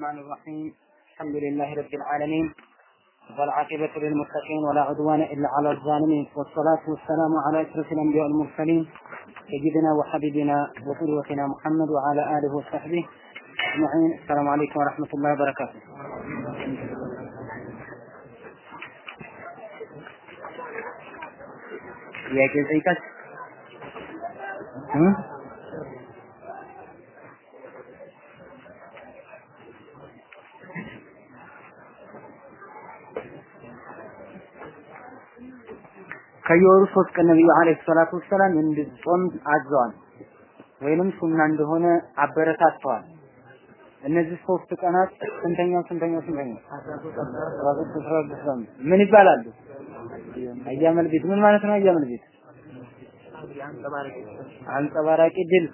الرحمن الرحيم. الحمد لله رب العالمين. والعاقبة للمتقين ولا عدوان إلا على الظالمين. والصلاة والسلام على أشرف الأنبياء المرسلين سيدنا وحبيبنا وقدوتنا محمد وعلى آله وصحبه أجمعين. السلام عليكم ورحمة الله وبركاته. يا جزيتك ከየወሩ ሶስት ቀን ነብዩ አለይሂ ሰላቱ ወሰላም እንድጾም አዘዋል ወይንም ሱና እንደሆነ አበረታተዋል። እነዚህ ሶስት ቀናት ስንተኛው ስንተኛው ስንተኛው ምን ይባላሉ? አያመል ቤት ምን ማለት ነው? አያመል ቤት አንጸባራቂ ድል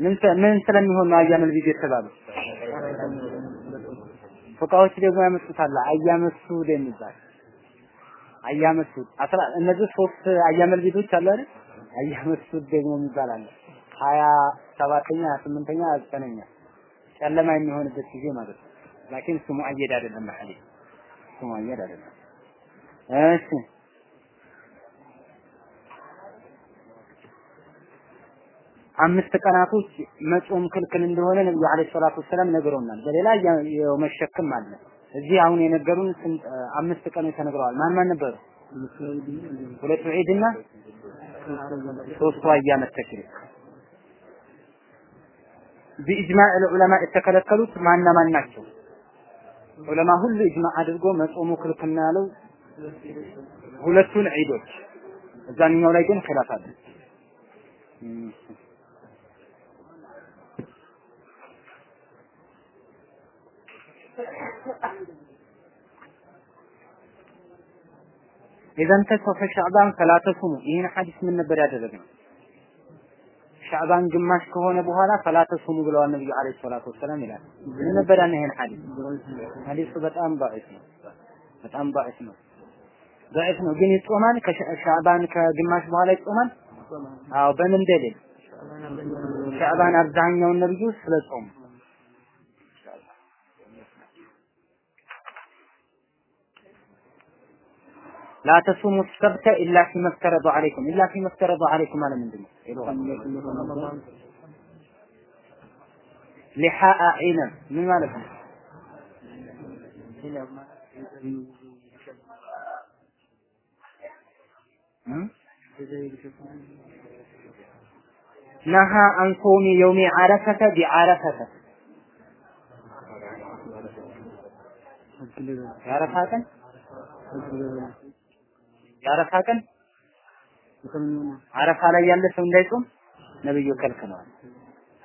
ምን ምን ስለሚሆን ነው አያመል ቤት የተባሉ? ፉቃዎች ደግሞ ያመጡታል አያመሱ የሚባል አያመሱ አስራ እነዚህ ሶስት አያመል ቤቶች አሉ አይደል? አያመሱ ደግሞ የሚባል አለ። ሀያ ሰባተኛ ሀያ ስምንተኛ ጨለማ የሚሆንበት ጊዜ ማለት ነው። ላኪን እሱ አይደለም በሐዲስ እሱ አይደለም። እሺ አምስት ቀናቶች መጾም ክልክል እንደሆነ ነብዩ አለይሂ ሰላቱ ወሰላም ነግረውናል። በሌላ የመሸክም አለ። እዚህ አሁን የነገሩን አምስት ቀኖች ተነግረዋል። ማን ማን ነበሩ? ሁለቱ ዒድና ሶስቱ አያመ ተሽሪክ ቢኢጅማዕ ዑለማ የተከለከሉት ማና ማን ናቸው? ዑለማ ሁሉ ኢጅማዕ አድርጎ መጾሙ ክልክል ያለው ሁለቱን ዒዶች። እዛኛው ላይ ግን ኺላፍ አለ። ኢዘን ተሰፈ ሻዕባን ፈላ ተሱሙ። ይህን ሐዲስ ምን ነበር ያደረግነው? ሻዕባን ግማሽ ከሆነ በኋላ ፈላ ተሱሙ ብለዋል ነብዩ አለይሂ ሰላቱ ወሰላም ይላል። ምን ነበር ያን ይሄን ሐዲስ? ሐዲሱ በጣም ባዕስ ነው። በጣም ባዕስ ነው። ባዕስ ነው ግን ይጾማል። ከሻዕባን ከግማሽ በኋላ ይጾማል። አዎ በምን ደሊል? ሻዕባን አብዛኛውን ነብዩ ስለጾሙ لا تصوموا السبت إلا فيما افترض عليكم إلا فيما افترض عليكم على من دون لحاء عنب من مالك نهى عن صوم يوم عرفة بعرفة عرفة የአረፋ ቀን አረፋ ላይ ያለ ሰው እንዳይጾም ነብዩ ከልክለዋል።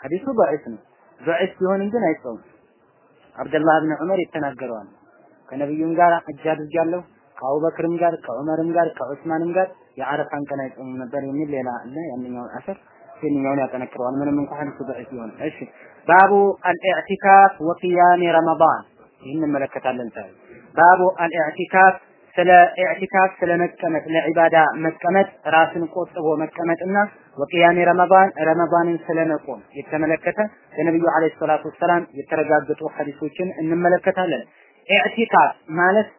ሐዲሱ ضعيف ነው። ضعيف ቢሆንም ግን አይጾም። አብደላህ ብን ዑመር ይተናገረዋል። ከነብዩም ጋር እጅ አድርጋለሁ ከአቡበክርም ጋር ከዑመርም ጋር ከዑስማንም ጋር የአረፋን ቀን አይጾሙም ነበር የሚል ሌላ አለ። ያንኛውን አሰር ይህንኛውን ያጠነክረዋል። ምንም እንኳን ሐዲሱ ضعيف ቢሆን። እሺ ባቡ አልኢዕቲካፍ ወቂያም ረመዳን ይህን እንመለከታለን። ታይ ባቡ አልኢዕቲካፍ ስለ ኢዕቲካፍ ስለ መቀመጥ ለዒባዳ መቀመጥ ራስን ቆጥቦ መቀመጥና ወቅያሜ ረመዳን ረመዳንን ስለ መቆም የተመለከተ የነብዩ አለይሂ ሰላቱ ወሰላም የተረጋገጡ ሐዲሶችን እንመለከታለን። ኢዕቲካፍ ማለት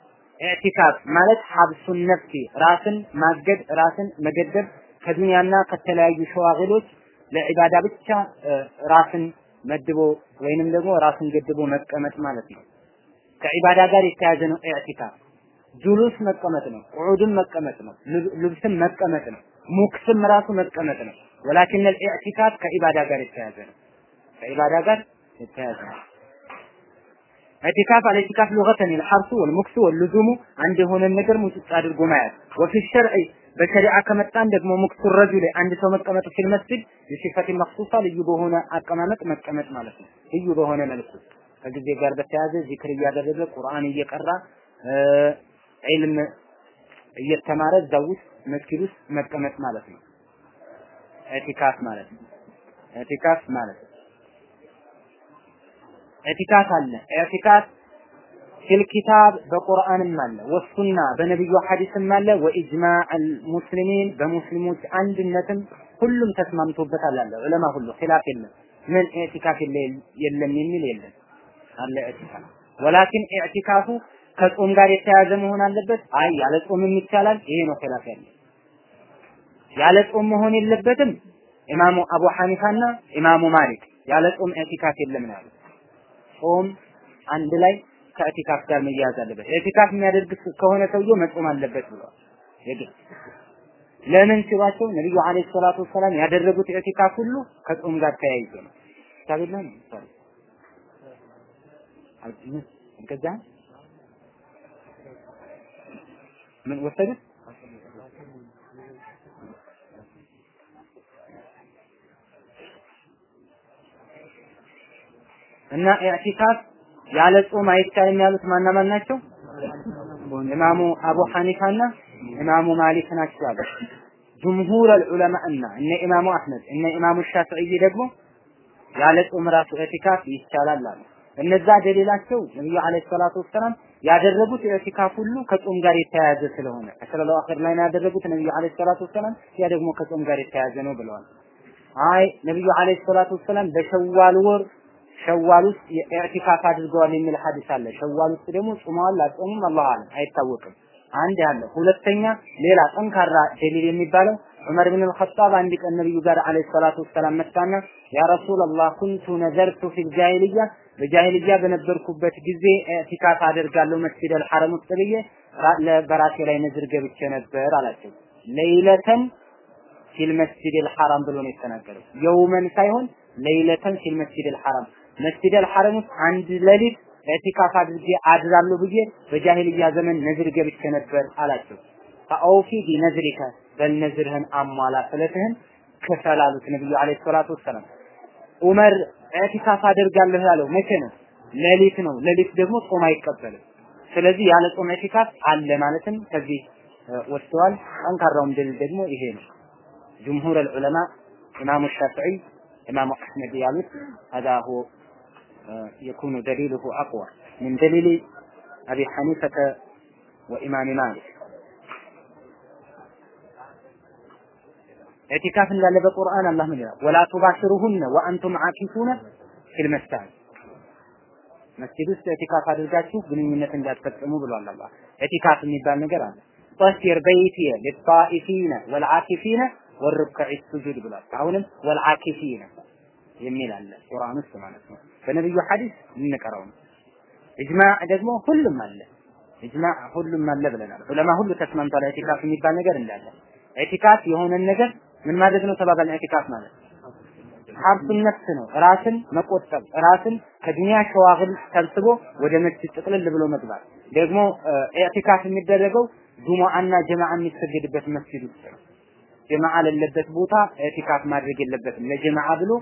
ኢዕቲካፍ ማለት ሀብሱን ነፍሲ ራስን ማገድ ራስን መገደብ ከዱንያና ከተለያዩ ሸዋግሎች ለዒባዳ ብቻ ራስን መድቦ ወይንም ደግሞ ራስን ገድቦ መቀመጥ ማለት ነው። ከዒባዳ ጋር የተያዘ ነው ኢዕቲካፍ። ጁሉስ መቀመጥ ነው፣ ቁዑድም መቀመጥ ነው፣ ልብስም መቀመጥ ነው፣ ሙክስም ራሱ መቀመጥ ነው። ወላኪን ልኢዕቲካፍ ከኢባዳ ጋር የተያዘ ነው። ከኢባዳ ጋር የተያዘ ነው። ኢዕቲካፍ አለ ሉገተን الحرس والمكث واللزوم አንድ የሆነን ነገር ሙጭጭ አድርጎ ማያዝ وفي الشرع በሸሪዓ ከመጣን ደግሞ ሙክቱ ረጁል አንድ ሰው መቀመጥ ፊል መስጂድ የሲፈት መክሱሳ ልዩ በሆነ አቀማመጥ መቀመጥ ማለት ነው። ልዩ በሆነ መልኩ ከጊዜ ጋር በተያያዘ ዚክር እያደረገ ቁርአን እየቀራ ዒልም እየተማረ እዛው ውስጥ መስጊድ ውስጥ መቀመጥ ማለት ነው። ኢዕቲካፍ ማለት ነው። ኢዕቲካፍ ማለት ኢዕቲካፍ አለ። ኢዕቲካፍ ፊል በቁርአንም አለ ወሱና በነብዩ ሐዲስም አለ ወኢጅማዕ ሙስሊሚን በሙስሊሞች አንድነትም ሁሉም ተስማምቶበታል አለ ዑለማ ሁሉ ኺላፍ የለም። ምን ኢዕቲካፍ የለም የሚል የለም አለ ኢዕቲካፍ ولكن ኢዕቲካፉ ከጾም ጋር የተያያዘ መሆን አለበት። አይ ያለ ጾምም ይቻላል። ይሄ ነው ኺላፍ ያለ ያለ ጾም መሆን የለበትም። ኢማሙ አቡ ሐኒፋና ኢማሙ ማሊክ ያለ ጾም ኢዕቲካፍ የለም ነው ያሉት። ጾም አንድ ላይ ከኢዕቲካፍ ጋር መያያዝ አለበት። ኢዕቲካፍ የሚያደርግ ከሆነ ሰውየው መጾም አለበት ብለዋል። የግድ ለምን ሲሏቸው ነብዩ عليه الصلاة والسلام ያደረጉት ኢዕቲካፍ ሁሉ ከጾም ጋር ተያይዞ ነው። ታቢላ ነው ሶሪ ከዛ ምን ወሰዱት? እና ኢዕቲካፍ ያለ ጾም አይቻልም ያሉት ማና ማን ናቸው? ኢማሙ አቡ ሐኒፋና ኢማሙ ማሊክ ናቸው አሉ። ጅምሁር ዑለማ እና እነ ኢማሙ አህመድ እነ ኢማሙ ሻፊዒ ደግሞ ያለ ጾም ራሱ ኢዕቲካፍ ይቻላል አሉ። እነዛ ደሊላቸው ነብዩ عليه الصلاة والسلام ያደረጉት ኢዕቲካፍ ሁሉ ከጾም ጋር የተያያዘ ስለሆነ العشر الأخير ላይ ያደረጉት ነብዩ عليه الصلاة والسلام ያ ደግሞ ከጾም ጋር የተያያዘ ነው ብለዋል። አይ ነብዩ عليه الصلاة والسلام በሸዋል ወር ሸዋል ውስጥ ኢዕቲካፍ አድርገዋል የሚል ሐዲስ አለ። ሸዋል ውስጥ ደግሞ ጾመዋል አልጾሙም الله أعلم አይታወቅም። አንድ ያለ ሁለተኛ ሌላ ጠንካራ ደሊል የሚባለው ዑመር ብን አልኸጣብ አንድ ቀን ነብዩ ጋር عليه الصلاة والسلام መጣና يا رسول الله كنت نذرت في الجاهلية በጃሂልያ በነበርኩበት ጊዜ ኢዕቲካፍ አደርጋለሁ መስጂድ አልሐረም ውስጥ ብዬ በራሴ ላይ ነዝር ገብቼ ነበር አላቸው። ليلة في المسجد الحرام ብሎ ነው የተናገረው። يوما ሳይሆን ليلة في المسجد الحرام መስጂድ አልሐረም ውስጥ አንድ ሌሊት ኢዕቲካፍ አድርጌ አድራለሁ ብዬ በጃሂልያ ዘመን ነዝር ገብቼ ነበር አላቸው። فأوف بنذرك በነዝርህን አሟላ ስለትህን ክፈል አሉት ነብዩ አለይሂ ሰላቱ ወሰላም። ዑመር ኢዕቲካፍ አደርጋለሁ ያለው መቼ ነው? ሌሊት ነው። ሌሊት ደግሞ ጾም አይቀበልም። ስለዚህ ያለ ጾም ኢዕቲካፍ አለ ማለትም ከዚህ ወስደዋል። ጠንካራውም ደሊል ደግሞ ይሄ ነው። ጅምሁር العلماء ኢማሙ ሻፊዒ ኢማሙ አሕመድ ያሉት هذا هو يكون دليله أقوى من دليل أبي حنيفة وإمام مالك ኢዕቲካፍ እንዳለ በቁርአን አላህ ምን ይላል? ولا تباشروهن وأنتم عاكفون في المساجد መስጂድ ውስጥ ኢዕቲካፍ አድርጋችሁ ግንኙነት እንዳትፈጽሙ ብሏል አላህ። ኢዕቲካፍ የሚባል ነገር አለ። طهر بيتي للطائفين والعاكفين والركع السجود ብሏል። አሁንም والعاكفين የሚል አለ ቁርአን ውስጥ ማለት ነው። በነብዩ ሐዲስ የምንቀራው ነው። ኢጅማዕ ደግሞ ሁሉም አለ። ኢጅማዕ ሁሉም አለ ብለናል። ዑለማ ሁሉ ተስማምቷል። ኢዕቲካፍ የሚባል ነገር እንዳለ ኢዕቲካፍ የሆነን ነገር ምን ማድረግ ነው ተባባልን። ኢዕቲካፍ ማለት حبس النفس ነው። ራስን መቆጠብ፣ ራስን ከዱንያ شواغل ሰብስቦ ወደ መስጂድ ጥቅልል ብሎ መግባት። ደግሞ ኢዕቲካፍ የሚደረገው ጁሙአና ጀማዓ የሚሰገድበት መስጂድ ውስጥ ነው። ጀማዓ ለሌለበት ቦታ ኢዕቲካፍ ማድረግ የለበትም። ለጀማዓ ብሎ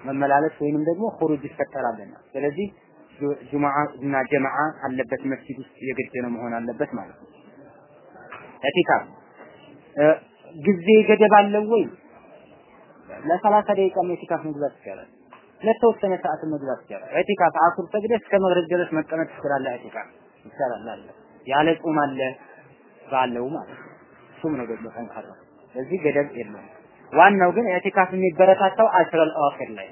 መመላለስ ወይንም ደግሞ ኹሩጅ ይፈጠራልና ስለዚህ ጁሙዓ እና ጀማዓ አለበት መስጂድ ውስጥ የግድ ነው መሆን አለበት ማለት ነው። ኢዕቲካፍ ጊዜ ገደብ አለው ወይ? ለሰላሳ ደቂቃ ኢዕቲካፍ መግባት ይቻላል። ለተወሰነ ሰዓት መግባት ይቻላል። ኢዕቲካፍ አስር ሰግደህ እስከ መግሪብ ድረስ መቀመጥ ትችላለህ። ኢዕቲካፍ ይቻላል አለ። ያለ ጾም አለ ባለው ማለት ነው። እሱም ነው ደግሞ ጠንካራ። ስለዚህ ገደብ የለውም። ዋናው ግን ኢዕቲካፍ የሚበረታታው العشر الأواخر ላይ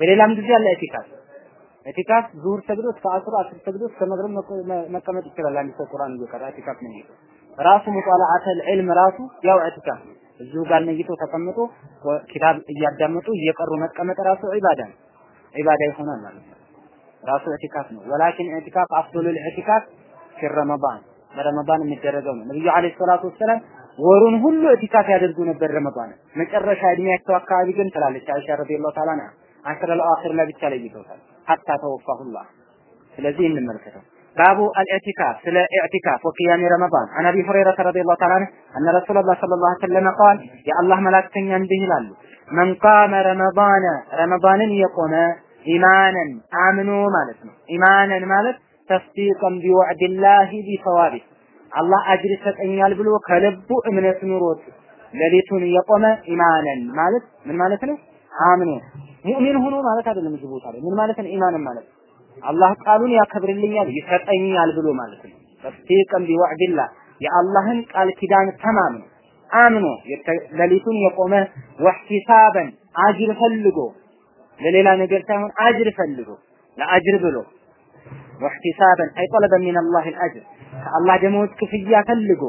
በሌላም ጊዜ አለ ኢዕቲካፍ ኢዕቲካፍ ዙሁር ሰግዶ እስከ አስር አስር ሰግዶ እስከ መግሪብ መቀመጥ ይችላል። አንድ ሰው ቁርአን እየቀራ ኢዕቲካፍ ነው ራሱ مطالعة العلم ራሱ ያው ኢዕቲካፍ እዚሁ ጋር ነይቶ ተቀምጦ ኪታብ እያዳመጡ እየቀሩ መቀመጥ ራሱ ዒባዳ ነው። ዒባዳ ይሆናል ማለት ነው። ራሱ ኢዕቲካፍ ነው። ولكن ኢዕቲካፍ أفضل الاعتكاف في رمضان የሚደረገው ነው። ነብዩ عليه الصلاة والسلام ወሩን ሁሉ ኢዕቲካፍ ያደርጉ ነበር ረመዳን። መጨረሻ እድሜያቸው አካባቢ ግን ትላለች አይሻ رضي الله تعالى عنها العشر الأخير ላይ ብቻ ለይተውታል ሐታ ተወፋሁላህ። ስለዚህ እንመልከተው باب الاعتكاف سلا اعتكاف وقيام رمضان. عن أبي هريرة رضي الله تعالى عنه أن رسول الله صلى الله عليه وسلم قال يا الله ملاك تنين به من قام رمضان رمضان يقوم ايمانا. آمنوا مالك. ايمانا مالك تصديقا بوعد الله بثوابه. الله أجر ستنين بلو كلب من نروت ليليتون يقوم ايمانا مالك. من مالك آمنوا. مؤمن هنا مالك هذا اللي مجبوط عليه من مالك ايمانا مالك. አላህ ቃሉን ያከብርልኛል ይሰጠኛል ብሎ ማለት ነው። ተስዲቀን ቢወዕድላህ የአላህን ቃል ኪዳን ተማምኖ አምኖ ሌሊቱን የቆመ ወህቲሳበን አጅር ፈልጎ ለሌላ ነገር ሳይሆን አጅር ፈልጎ ለአጅር ብሎ ወህቲሳበን አይ ጠለበ ሚን አላህ አልአጅር ከአላህ ደመወዝ ክፍያ ፈልጎ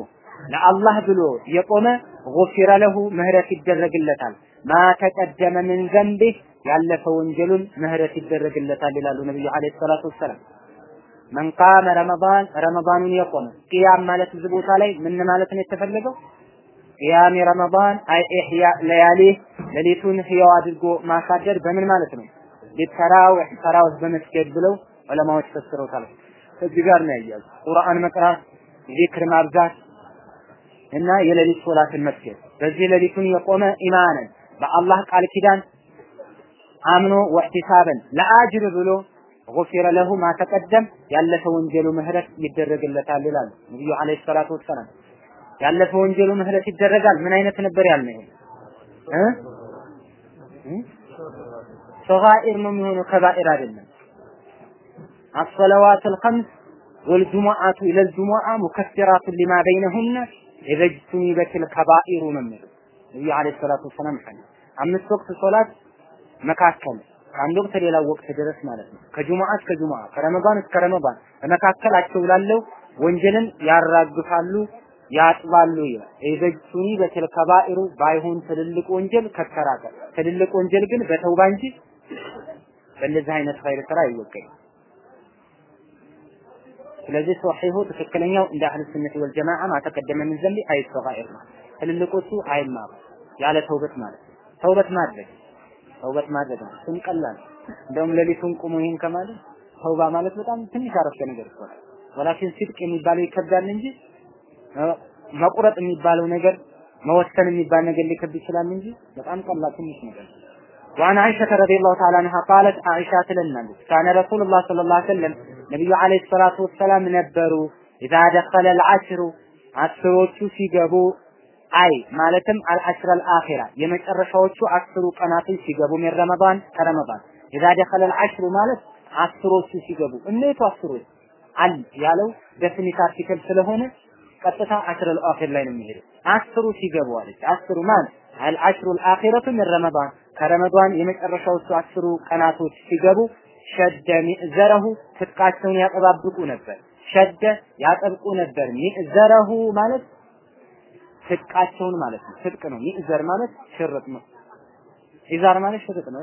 ለአላህ ብሎ የቆመ ጉፊረ ለሁ ምህረት ይደረግለታል። ማ ተቀደመ ምን ዘንቢህ ያለፈ ወንጀሉን ምህረት ይደረግለታል ይላሉ ነብዩ አለይሂ ሰላቱ ወሰላም። መን ቃመ ረመዳን ረመዳኑን የቆመ ቅያም ማለት እዚህ ቦታ ላይ ምን ማለት ነው የተፈለገው? ቅያም ረመዳን አይ ኢህያ ለያሊህ ሌሊቱን ህያው አድርጎ ማሳደር በምን ማለት ነው? ቢተራዊህ ተራዊህ በመስገድ ብለው ዑለማዎች ፈስረውታል። ከዚህ ጋር ነው ያያዙ። ቁርአን መቅራት፣ ዚክር ማብዛት እና የሌሊት ሶላትን መስገድ። በዚህ ሌሊቱን የቆመ ኢማንን በአላህ ቃል ኪዳን አምኖ ወህቲሳበን ለአጅር ብሎ ጉፊረ ለሁ ማ ተቀደም ያለፈ ወንጀሉ ምህረት ይደረግለታል ይላሉ ነብዩ አለይሂ ሰላቱ ወሰላም። ያለፈ ወንጀሉ ምህረት ይደረጋል። ምን አይነት ነበር ያልነው? እ ሰጋኢር ነው የሚሆነው ከባኢር አይደለም። الصلوات الخمس والجمعة إلى الجمعة مكفرات لما بينهن إذا اجتنبت الكبائر ነው የሚለው ነብዩ አለይሂ ሰላቱ ወሰላም ሐዲስ አምስት ወቅት ሶላት መካከል ከአንድ ወቅት ሌላ ወቅት ድረስ ማለት ነው። ከጁሙዓ እስከ ጁሙዓ ከረመዳን እስከ ረመዳን በመካከላቸው ላለው ወንጀልን ያራግፋሉ፣ ያጥባሉ ይላል። ኢዘጅቱኒ በትል ከባኢሩ ባይሆን ትልልቅ ወንጀል ከተራቀ ትልልቅ ወንጀል ግን በተውባ እንጂ በእንደዚህ አይነት ኸይር ስራ አይወገድም። ስለዚህ ሶሒሁ ትክክለኛው እንደ አህል ሱነት ወል ማተቀደመ ምን ዘንቢ አይ ሰጋኢር ነው። ትልልቆቹ አይማሩ ያለ ተውበት ማለት ተውበት ማድረግ ተውበት ማድረግ ነው። ስም ቀላል እንደውም ሌሊቱን ቁሙ ይሄን ከማለት ተውባ ማለት በጣም ትንሽ አረፍተ ነገር እኮ ነው። ወላኪን ሲድቅ የሚባለው ይከብዳል እንጂ መቁረጥ የሚባለው ነገር መወሰን የሚባል ነገር ሊከብድ ይችላል እንጂ በጣም ቀላል ትንሽ ነገር ነው። وعن عائشة رضي الله تعالى عنها قالت عائشة للنبي كان رسول الله صلى الله عليه وسلم ነቢዩ አለይሂ ሰላቱ ወሰላም ነበሩ ኢዛ ደኸለ አልዓሽሩ አስሮቹ ሲገቡ አይ ማለትም አልአሽረል አኺራ የመጨረሻዎቹ አስሩ ቀናቶች ሲገቡ ምን ረመዳን ከረመዳን። ኢዛ ደኸለል አሽሩ ማለት አስሮቹ ሲገቡ። እነቱ አስሮች ال ያለው definite article ስለሆነ ቀጥታ العشر الأخير ላይ ነው የሚሄደው። አስሩ ሲገቡ አለች። አስሩ ማለት العشر الأخيرة من رمضان የመጨረሻዎቹ አስሩ ቀናቶች ሲገቡ شد مئزره ትጥቃቸውን ያጠባብቁ ነበር። شد ያጠብቁ ነበር። مئزره ማለት ትጥቃቸውን ማለት ነው። ትጥቅ ነው። مئزر ማለት ሽርጥ ነው። إزار ማለት ሽርጥ ነው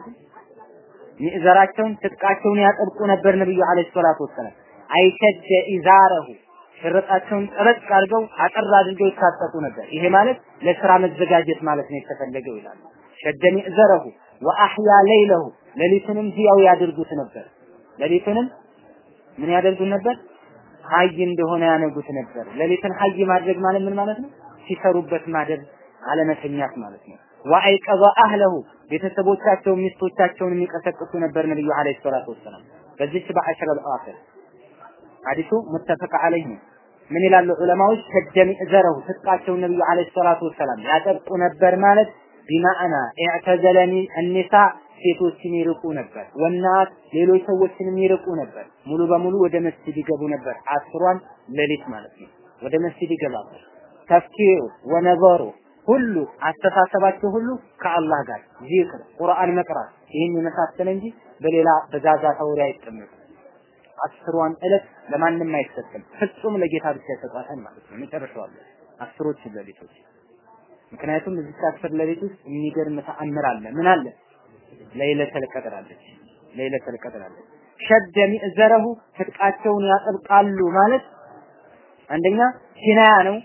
ሚእዘራቸውን ትጥቃቸውን ያጠብቁ ነበር ነብዩ عليه الصلاة والسلام። أي شد إزاره። ሽርጣቸውን ጠበቅ አድርገው አጠር አድርገው ይታጠቁ ነበር። ይሄ ማለት ለስራ መዘጋጀት ማለት ነው የተፈለገው ይላሉ شد مئزره وأحيا ليله ሌሊቱንም ህያው ያደርጉት ነበር። ሌሊቱንም ምን ያደርጉት ነበር? حي እንደሆነ ያነጉት ነበር። ሌሊትን حي ማድረግ ማለት ምን ማለት ነው ሲሰሩበት ማደር አለመተኛት ማለት ነው ወአይቀዛ አህለሁ ቤተሰቦቻቸው ሚስቶቻቸውን የሚቀሰቅሱ ነበር ነብዩ አለይሂ ሰላቱ ወሰላም በዚች በአሽረ አልአኺር ሐዲሱ ሙተፈቅ ዐለይህ ነው ምን ይላሉ ዑለማዎች ከጀሚ ዘረሁ ትጥቃቸው ነብዩ አለይሂ ሰላቱ ወሰላም ያጠብቁ ነበር ማለት ቢማዕና ኢዕተዘለኒ እኒሳ ሴቶችን ይርቁ ነበር፣ ወናት ሌሎች ሰዎችንም ይርቁ ነበር። ሙሉ በሙሉ ወደ መስጂድ ይገቡ ነበር። አስሯን ሌሊት ማለት ነው። ወደ መስጂድ ይገባሉ። ተፍኪሩ ወነዘሩ ሁሉ አስተሳሰባቸው ሁሉ ከአላህ ጋር ዚክር፣ ቁርአን መቅራት ይህን የመሳሰለ እንጂ በሌላ በዛዛታ ወሬ አይጠመቁም። አስሯን ዕለት ለማንም አይሰጥም። ፍጹም ለጌታ ብቻ ይሰጧታል ማለት ነው። መጨረሻው አስሮች ሌሊቶች ምክንያቱም እዚህ አስር ሌሊት ውስጥ የሚገርም ተአምር አለ። ምን አለ? ለይለተል ቀድር አለች። ለይለተል ቀድር አለች። ሸደ ሚእዘረሁ ትጥቃቸውን ያጠብቃሉ ማለት አንደኛ ኪናያ ነው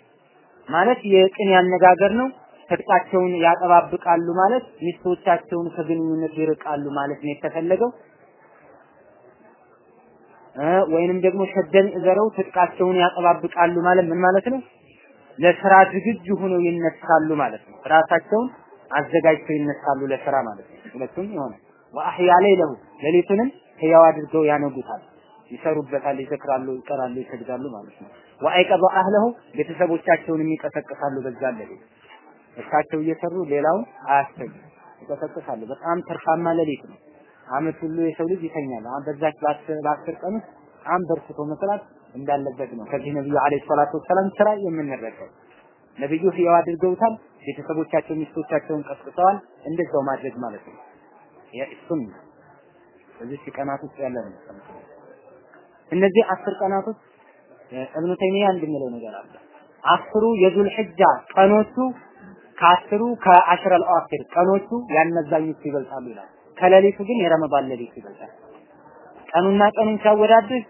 ማለት የቅን ያነጋገር ነው። ትጥቃቸውን ያጠባብቃሉ ማለት ሚስቶቻቸውን ከግንኙነት ይርቃሉ ማለት ነው የተፈለገው። ወይንም ደግሞ ሸደን ዘረው ትጥቃቸውን ያጠባብቃሉ ማለት ምን ማለት ነው? ለስራ ዝግጁ ሆነው ይነሳሉ ማለት ነው። ራሳቸውን አዘጋጅተው ይነሳሉ ለስራ ማለት ነው። ሁለቱም የሆነ ወአህያ ሌለሁ ሌሊቱንም ህያው አድርገው ያነጉታል፣ ይሰሩበታል፣ ይዘክራሉ፣ ይቀራሉ፣ ይሰግዳሉ ማለት ነው። ወአይቀበ አህለሁ ቤተሰቦቻቸውን የሚቀሰቅሳሉ በዛ ሌሊት እሳቸው እየሰሩ ሌላውን አያስተኙ ይቀሰቅሳሉ። በጣም ትርፋማ ሌሊት ነው። አመት ሁሉ የሰው ልጅ ይተኛል። በዛች በአስር ቀን ውስጥ በጣም በርትቶ መስራት እንዳለበት ነው። ከዚህ ነብዩ አለይሂ ሰላቱ ወሰላም ስራ የምንረዳው ነብዩ ህያው አድርገውታል። ቤተሰቦቻቸው ሚስቶቻቸውን ቀስቅሰዋል። እንደዛው ማድረግ ማለት ነው። የሱን በዚህ ቀናት ውስጥ ያለ ነው። እነዚህ አስር ቀናቶች እብኑ ተይሚያ እንደሚለው ነገር አለ። አስሩ የዙል ሒጃ ቀኖቹ ከአስሩ ከአሽረል አዋኺር ቀኖቹ ያነዛኞቹ ይበልጣሉ ይላል። ከሌሊቱ ግን የረመዳን ሌሊት ይበልጣል። ቀኑና ቀኑን ሲያወዳድር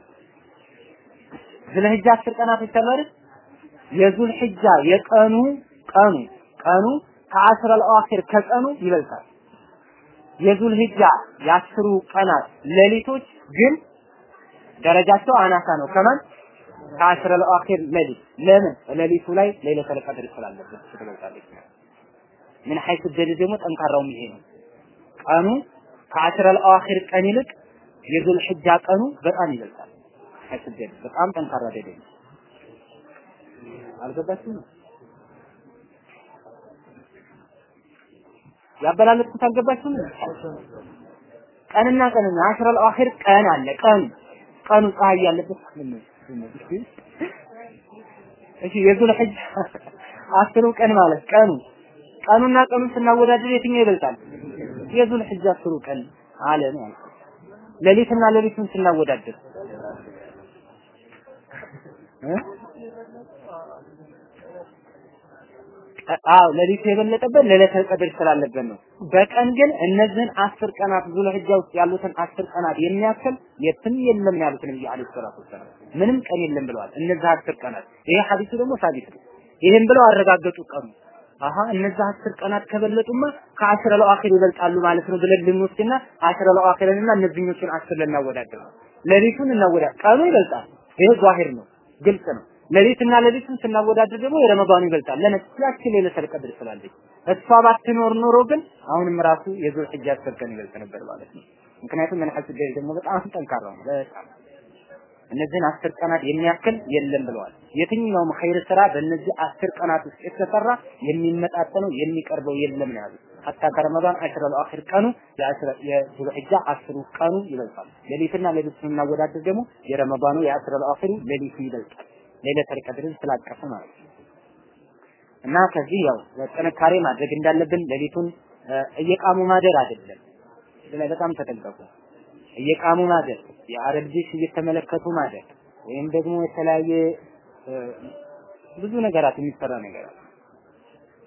ዝልህጃ አስር ቀናቶች አይደል? የዙል የቀኑ ቀኑ ቀኑ ከአስረል አዋኺር ከቀኑ ይበልጣል። የዙል የአስሩ ቀናት ሌሊቶች ግን ደረጃቸው አናሳ ነው። ከማን ከአስረ ለአኺር ሌሊት ለምን ሌሊቱ ላይ ሌሊተል ቀድር ስላለበት ትገልጻለች። ምን ሐይስ ደሊል ደግሞ ጠንካራውም ይሄ ነው። ቀኑ ከአስረ ለአኺር ቀን ይልቅ የዙል ሂጃ ቀኑ በጣም ይበልጣል። ሐይስ ደሊል በጣም ጠንካራ ደሊል አልገባችሁም? ያበላለጥኩት አልገባችሁም? ቀንና ቀንና አሽረል አኺር ቀን አለ ቀን ቀኑ ፀሐይ ያለበት እሺ? የዙል ሒጃ አስሩ ቀን ማለት ቀኑ። ቀኑና ቀኑን ስናወዳድር የትኛው ይበልጣል? የዙል ሒጃ አስሩ ቀን አለ ማለት ሌሊትና ሌሊቱን ስናወዳድር አዎ ሌሊቱ የበለጠበት ለይለተል ቀድር ስላለበት ነው። በቀን ግን እነዚህን አስር ቀናት ዙልሂጃ ውስጥ ያሉትን አስር ቀናት የሚያክል የትም የለም ያሉት ነብዩ አለይሂ ሰላቱ ምንም ቀን የለም ብለዋል። እነዚህ አስር ቀናት ይሄ ሐዲሱ ደግሞ ሳቢት ነው። ይሄን ብለው አረጋገጡ ቀኑ አሀ እነዚህ አስር ቀናት ከበለጡማ ከአስረ ለአኺር ይበልጣሉ ማለት ነው ብለን ልንወስድና አስረ ለአኺርንና እነዚህኞቹን አስር ልናወዳድር ሌሊቱን እናወዳድ ቀኑ ይበልጣል። ይሄ ዛሂር ነው፣ ግልጽ ነው። ሌሊትና ሌሊቱን ስናወዳድር ደግሞ የረመዳኑ ይበልጣል። ለምን ሌሊተል ቀድር ስላለች እሷ ባትኖር ኖሮ ግን አሁንም ራሱ የዙል ሒጃ አስር ቀን ይበልጥ ነበር ማለት ነው። ምክንያቱም ምን ሐስ ደግሞ በጣም ጠንካራ ነው። በጣም እነዚህን አስር ቀናት የሚያክል የለም ብለዋል። የትኛውም ኸይር ስራ በእነዚህ አስር ቀናት ውስጥ የተሰራ የሚመጣጠነው የሚቀርበው የለም ነው ያሉት። ሐታ ከረመዳን አሽረል አኺር ቀኑ የዙል ሒጃ አስሩ ቀኑ ይበልጣል። ሌሊትና ሌሊቱን ስናወዳድር ደግሞ የረመዳኑ የአሽረል አኺሩ ሌሊቱ ይበልጣል። ሌሊተል ቀድርን ስላቀፈ ማለት ነው። እና ከዚህ ያው ጥንካሬ ማድረግ እንዳለብን ሌሊቱን እየቃሙ ማደር አይደለም። ላይ በጣም ተጠንቀቁ። እየቃሙ ማደር፣ የአረብ እየተመለከቱ ማደር ወይም ደግሞ የተለያየ ብዙ ነገራት የሚሰራ ነገር አለ።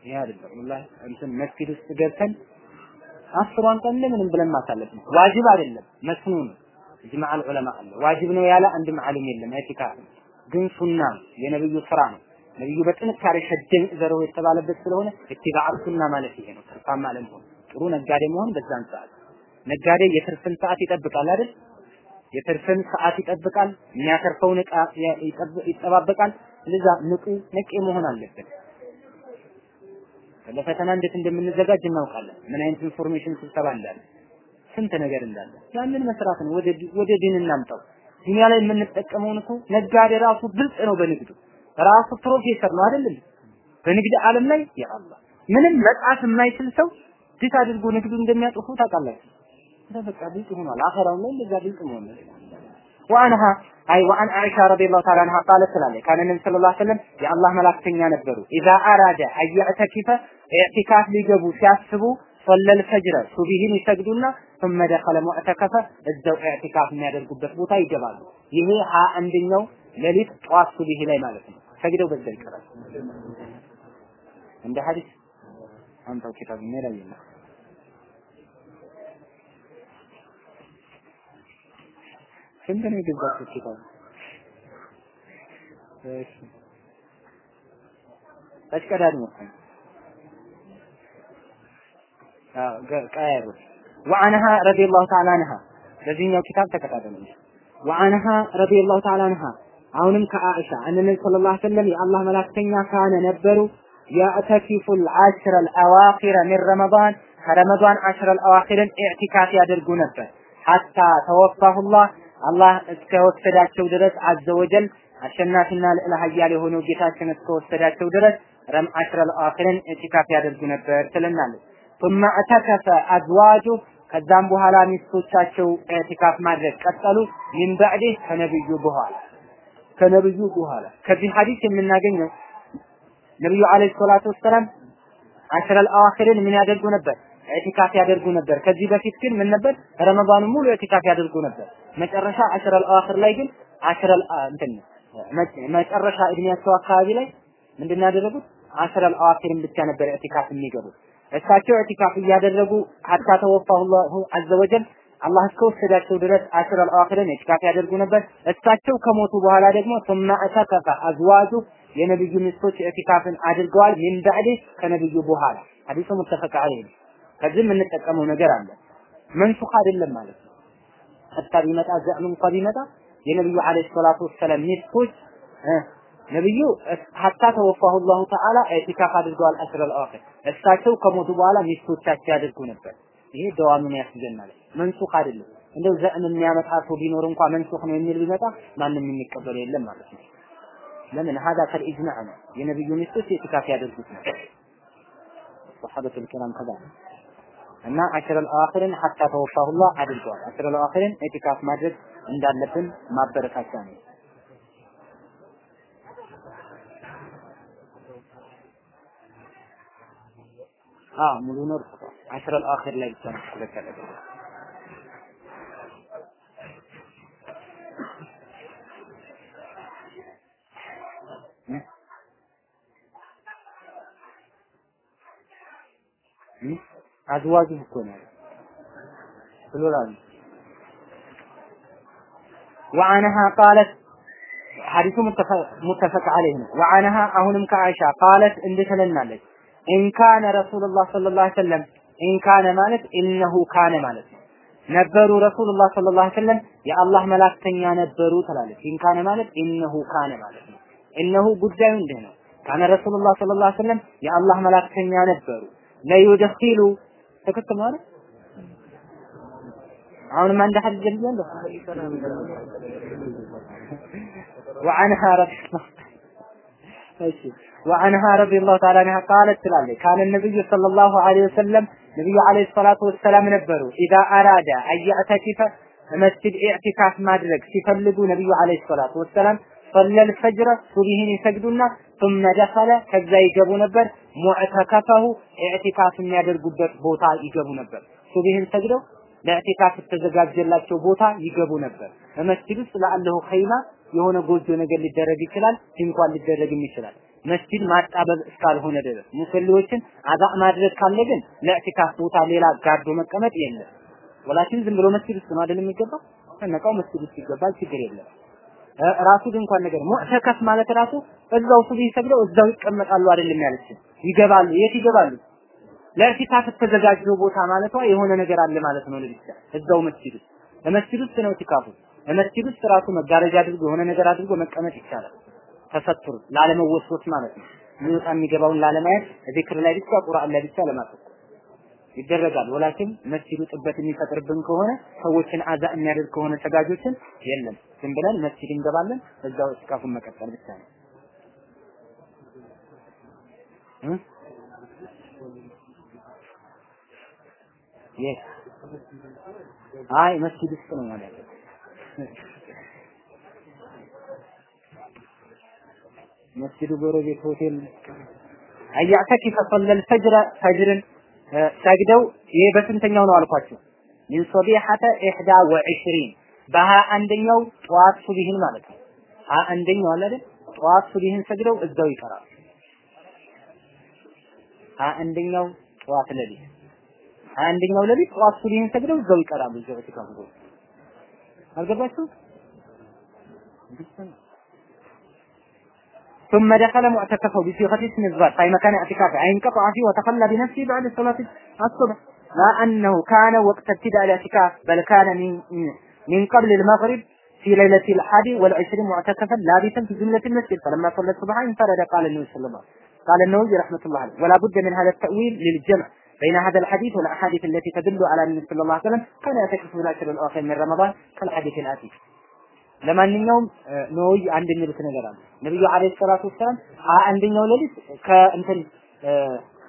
ይሄ አይደለም ወላሂ እንትን መስጊድ ውስጥ ገብተን አስሯን ቀን ለምንም ብለን ማሳለፍ ነው። ዋጅብ አይደለም መስኑ ነው። ጅማዕ ዑለማ አለ ዋጅብ ነው ያለ አንድ ዓሊም የለም። ኢዕቲካፍ ግን ሱና የነብዩ ስራ ነው። ነብዩ በጥንካሬ ሸደን ዘረው የተባለበት ስለሆነ ኢትባዕ ሱና ማለት ይሄ ነው። ትርፋማ ለመሆን ጥሩ ነጋዴ መሆን በዛን ሰዓት ነጋዴ የትርፍን ሰዓት ይጠብቃል አይደል? የትርፍን ሰዓት ይጠብቃል። የሚያተርፈውን ዕቃ ይጠባበቃል። ለዛ ንቁ ነቄ መሆን አለበት። ለፈተና እንዴት እንደምንዘጋጅ እናውቃለን። ምን አይነት information ስብሰባ እንዳለ ስንት ነገር እንዳለ ያንን መስራት ነው። ወደ ወደ ዲን እናምጣው። ዱንያ ላይ የምንጠቀመውን እኮ ነጋዴ ራሱ ብልጥ ነው በንግዱ ራሱ ፕሮፌሰር ነው አይደል? በንግድ ዓለም ላይ يا الله ምንም መጣፍ የማይችል ሰው እንዴት አድርጎ ንግዱ እንደሚያጥፉ ታውቃላችሁ። በቃ ብልጥ ሆኗል። አኸራው ላይ እንደዛ ብልጥ መሆን وعنها أي وعن عائشة رضي الله تعالى عنها قالت ትላለች كان ነብዩ صلى الله عليه وسلم የአላህ መላክተኛ ነበሩ إذا أراد أن يعتكف ኢዕቲካፍ ሊገቡ ሲያስቡ صلى الفجر ሱቢሂን ይሰግዱና ثم دخل ሙዕተከፈ እዛው ኢዕቲካፍ የሚያደርጉበት ቦታ ይገባሉ። ይሄ ሀ አንደኛው ሌሊት ጠዋት ሱቢሂ ላይ ማለት ነው። ሰግደው በዛ ይቀራል። እንደ ሐዲስ አምጣው ኪታብ ምን ላይ ነው? ስንት ነው የገዛችሁት ኪታብ? እሺ ተሽቀዳድሞ አዎ ቀያሩት ወአንሃ ረዲየላሁ ተዓላ አንሃ በዚህኛው ኪታብ ተከታተሉ። ወአንሃ ረዲየላሁ ተዓላ አንሃ አሁንም ከአኢሻ እነነ ሰለላሁ ዐለይሂ ወሰለም የአላህ መላእክተኛ ካነ ነበሩ የእተኪፉል አሽረል አዋኺረ ሚን ረመዳን ከረመዳን አሽረል አዋኺርን ኢዕቲካፍ ያደርጉ ነበር ሐታ ተወፋሁላህ አላህ እስከወሰዳቸው ድረስ አዘወጀል አሸናፊና ልዕለ ኃያል የሆነው ጌታችን እስከወሰዳቸው ድረስ ረም አሽረል አኺርን ኢዕቲካፍ ያደርጉ ነበር ትለናለች። ثم اعتكف ازواجه ከዛም በኋላ ሚስቶቻቸው ኢዕቲካፍ ማድረግ ቀጠሉ። ሚን ባዕድ ከነብዩ በኋላ ከነብዩ በኋላ ከዚህ ሐዲስ የምናገኘው ነብዩ አለይሂ ሰላቱ ወሰላም አሽረል አዋኺርን ምን ያደርጉ ነበር? ኢዕቲካፍ ያደርጉ ነበር። ከዚህ በፊት ግን ምን ነበር? ረመዳኑ ሙሉ ኢዕቲካፍ ያደርጉ ነበር። መጨረሻ አሽረል አዋኺር ላይ ግን አሽረል እንትን መጨረሻ እድሜያቸው አካባቢ ላይ ምንድን ያደረጉት? አሽረል አዋኺርን ብቻ ነበር ኢዕቲካፍ የሚገቡት። እሳቸው ኢዕቲካፍ እያደረጉ ሐታ ተወፋሁ አላሁ ዐዘ ወጀል አላህ እስከወሰዳቸው ድረስ አሽረል አዋኺርን ኢዕቲካፍ ያደርጉ ነበር። እሳቸው ከሞቱ በኋላ ደግሞ ثم اعتكف ازواجه የነብዩ ሚስቶች ኢዕቲካፍን አድርገዋል ሚን ባዕድ ከነብዩ በኋላ ሐዲሱ ሙተፈቅ ዐለይህ ከዚህ የምንጠቀመው ነገር አለ መንሱኽ አይደለም ማለት ነው ሐታ ቢመጣ ዘዕም እንኳ ቢመጣ የነብዩ አለይሂ ሰላቱ ወሰላም ሚስቶች ነብዩ ሀታ ተወፋሁ ላሁ ተዓላ ኢዕቲካፍ አድርገዋል። አስረል አዋኺር እሳቸው ከሞቱ በኋላ ሚስቶቻቸው ያደርጉ ነበር። ይሄ ደዋሙን ያስገናል። መንሱክ አይደለም። እንደው ዘዕም የሚያመጣ ሰው ቢኖር እንኳ መንሱክ ነው የሚል ቢመጣ ማንም የሚቀበለው የለም ማለት ነው። ለምን ሀዛ ከልኢጅማዕ ነው። የነብዩ ሚስቶች ኢዕቲካፍ ያደርጉት ነበር። ሰሓበቱል ኪራም ከዛ እና አሽረል አዋኺርን ሀታ ተወፋሁላ አድርገዋል። አሽረል አዋኺርን ኢዕቲካፍ ማድረግ እንዳለብን ማበረታቻ ነው። አዎ ሙሉ ነው እርሷል። አሽረ ላይ ብቻ ነው ስለከለከለ أزواجه እኮ ነው plural وعنها قالت ሐዲሱ متفق عليه ነው። وعنها አሁንም ከአይሻ قالت እንዲህ ኢን ካነ ረሱሉላህ ሰለላሁ ዐለይሂ ወሰለም ኢን ካነ ማለት ኢነሁ ካነ ማለት ነው ነበሩ ረሱሉላህ ሰለላሁ ዐለይሂ ወሰለም የአላህ መላእክተኛ ነበሩ ትላለች ኢን ካነ ማለት ኢነሁ ካነ ማለት ነው ኢነሁ ጉዳዩ እንዲህ ነው ካነ ረሱሉላህ ሰለላሁ ዐለይሂ ወሰለም የአላህ መላእክተኛ ነበሩ ለዩደኺሉ ትክክል ነው አይደል? አሁንም አንድ ሐዲስ ጀምያለሁ وعنها رضي الله እሺ وعنها رضي الله تعالى عنها قالت ትላለች كان النبي صلى الله عليه وسلم ነብዩ አለይሂ ሰላቱ ወሰላም ነበሩ ኢዛ አራዳ አያዕተኪፈ መስጂድ ኢዕቲካፍ ማድረግ ሲፈልጉ ነብዩ አለይሂ ሰላቱ ወሰላም ሰለል ፈጅረ ሱብሂን ይሰግዱና ثم ደኸለ ከዛ ይገቡ ነበር ሙዕተከፈሁ ኢዕቲካፍ የሚያደርጉበት ቦታ ይገቡ ነበር ሱብሂን ሰግደው ለኢዕቲካፍ የተዘጋጀላቸው ቦታ ይገቡ ነበር በመስጂድ ውስጥ ለአለሁ ኸይማ የሆነ ጎጆ ነገር ሊደረግ ይችላል ድንኳን ሊደረግም ይችላል መስጂድ ማጣበብ እስካልሆነ ድረስ ሙሰሊዎችን አዛ ማድረግ ካለ ግን ለኢዕቲካፍ ቦታ ሌላ ጋርዶ መቀመጥ የለም። ወላኪን ዝም ብሎ መስጂድ ውስጥ ነው አይደል የሚገባው? ሰነቃው መስጂድ ውስጥ ይገባል ችግር የለም። ራሱ ድንኳን ነገር ሙዕተከፍ ማለት ራሱ እዛው ሱብሂ ሰግደው እዛው ይቀመጣሉ አይደለም ያለች ይገባሉ። የት ይገባሉ? ለኢዕቲካፍ የተዘጋጀው ቦታ ማለቷ የሆነ ነገር አለ ማለት ነው። ለብቻ እዛው መስጂድ ውስጥ። ለመስጂድ ውስጥ ነው ኢዕቲካፉ ለመስጂድ ውስጥ ራሱ መጋረጃ አድርጎ የሆነ ነገር አድርጎ መቀመጥ ይቻላል ተሰጥሩ ላለመወስወስ ማለት ነው። የሚወጣ የሚገባውን ላለማየት ዚክር ላይ ብቻ ቁርአን ላይ ብቻ ለማተኮር ይደረጋል። ወላኪን መስጂዱ ጥበት የሚፈጥርብን ከሆነ ሰዎችን አዛ የሚያደርግ ከሆነ ተጋጆችን የለም። ዝም ብለን መስጂድ እንገባለን እዛው እስካፉን መቀጠል ብቻ ነው። አይ መስጂድ ውስጥ ነው ማለት መስጂዱ ጎረቤት ሆቴል አያዕተኪፈ ሰለል ፈጅረ ፈጅርን ሰግደው ይሄ በስንተኛው ነው አልኳቸው ሚን ሶቢሐተ ኢሕዳ ወዕሽሪን በሀያ አንደኛው ጠዋት ሱቢህን ማለት ነው። ሀያ አንደኛው አለ አይደል? ጠዋት ሱቢህን ሰግደው እዛው ይቀራሉ። ሀያ አንደኛው ጠዋት ሌሊት ሀያ አንደኛው ሌሊት ጠዋት ሱቢህን ሰግደው እዛው ይቀራሉ። እዛው ተካፍሎ አልገባችሁ ثم دخل معتكفه بصيغة اسم الظرف أي مكان اعتكافه. أي انقطع فيه وتخلى بنفسه بعد صلاة الصبح. لا أنه كان وقت ابتداء الاعتكاف بل كان من من قبل المغرب في ليلة الحادي والعشرين معتكفا لابسا في جملة المسجد. فلما صلى الصبح انفرد قال النبي صلى الله عليه وسلم. قال النووي رحمة الله عليه ولا بد من هذا التأويل للجمع بين هذا الحديث والأحاديث التي تدل على النبي صلى الله عليه وسلم. كان يعتكف في العشر الأواخر من رمضان كالحديث الآتي. ለማንኛውም ነውይ አንድ የሚሉት ነገር አለ። ነብዩ አለይሂ ሰላቱ ወሰላም አንደኛው ሌሊት ከእንትን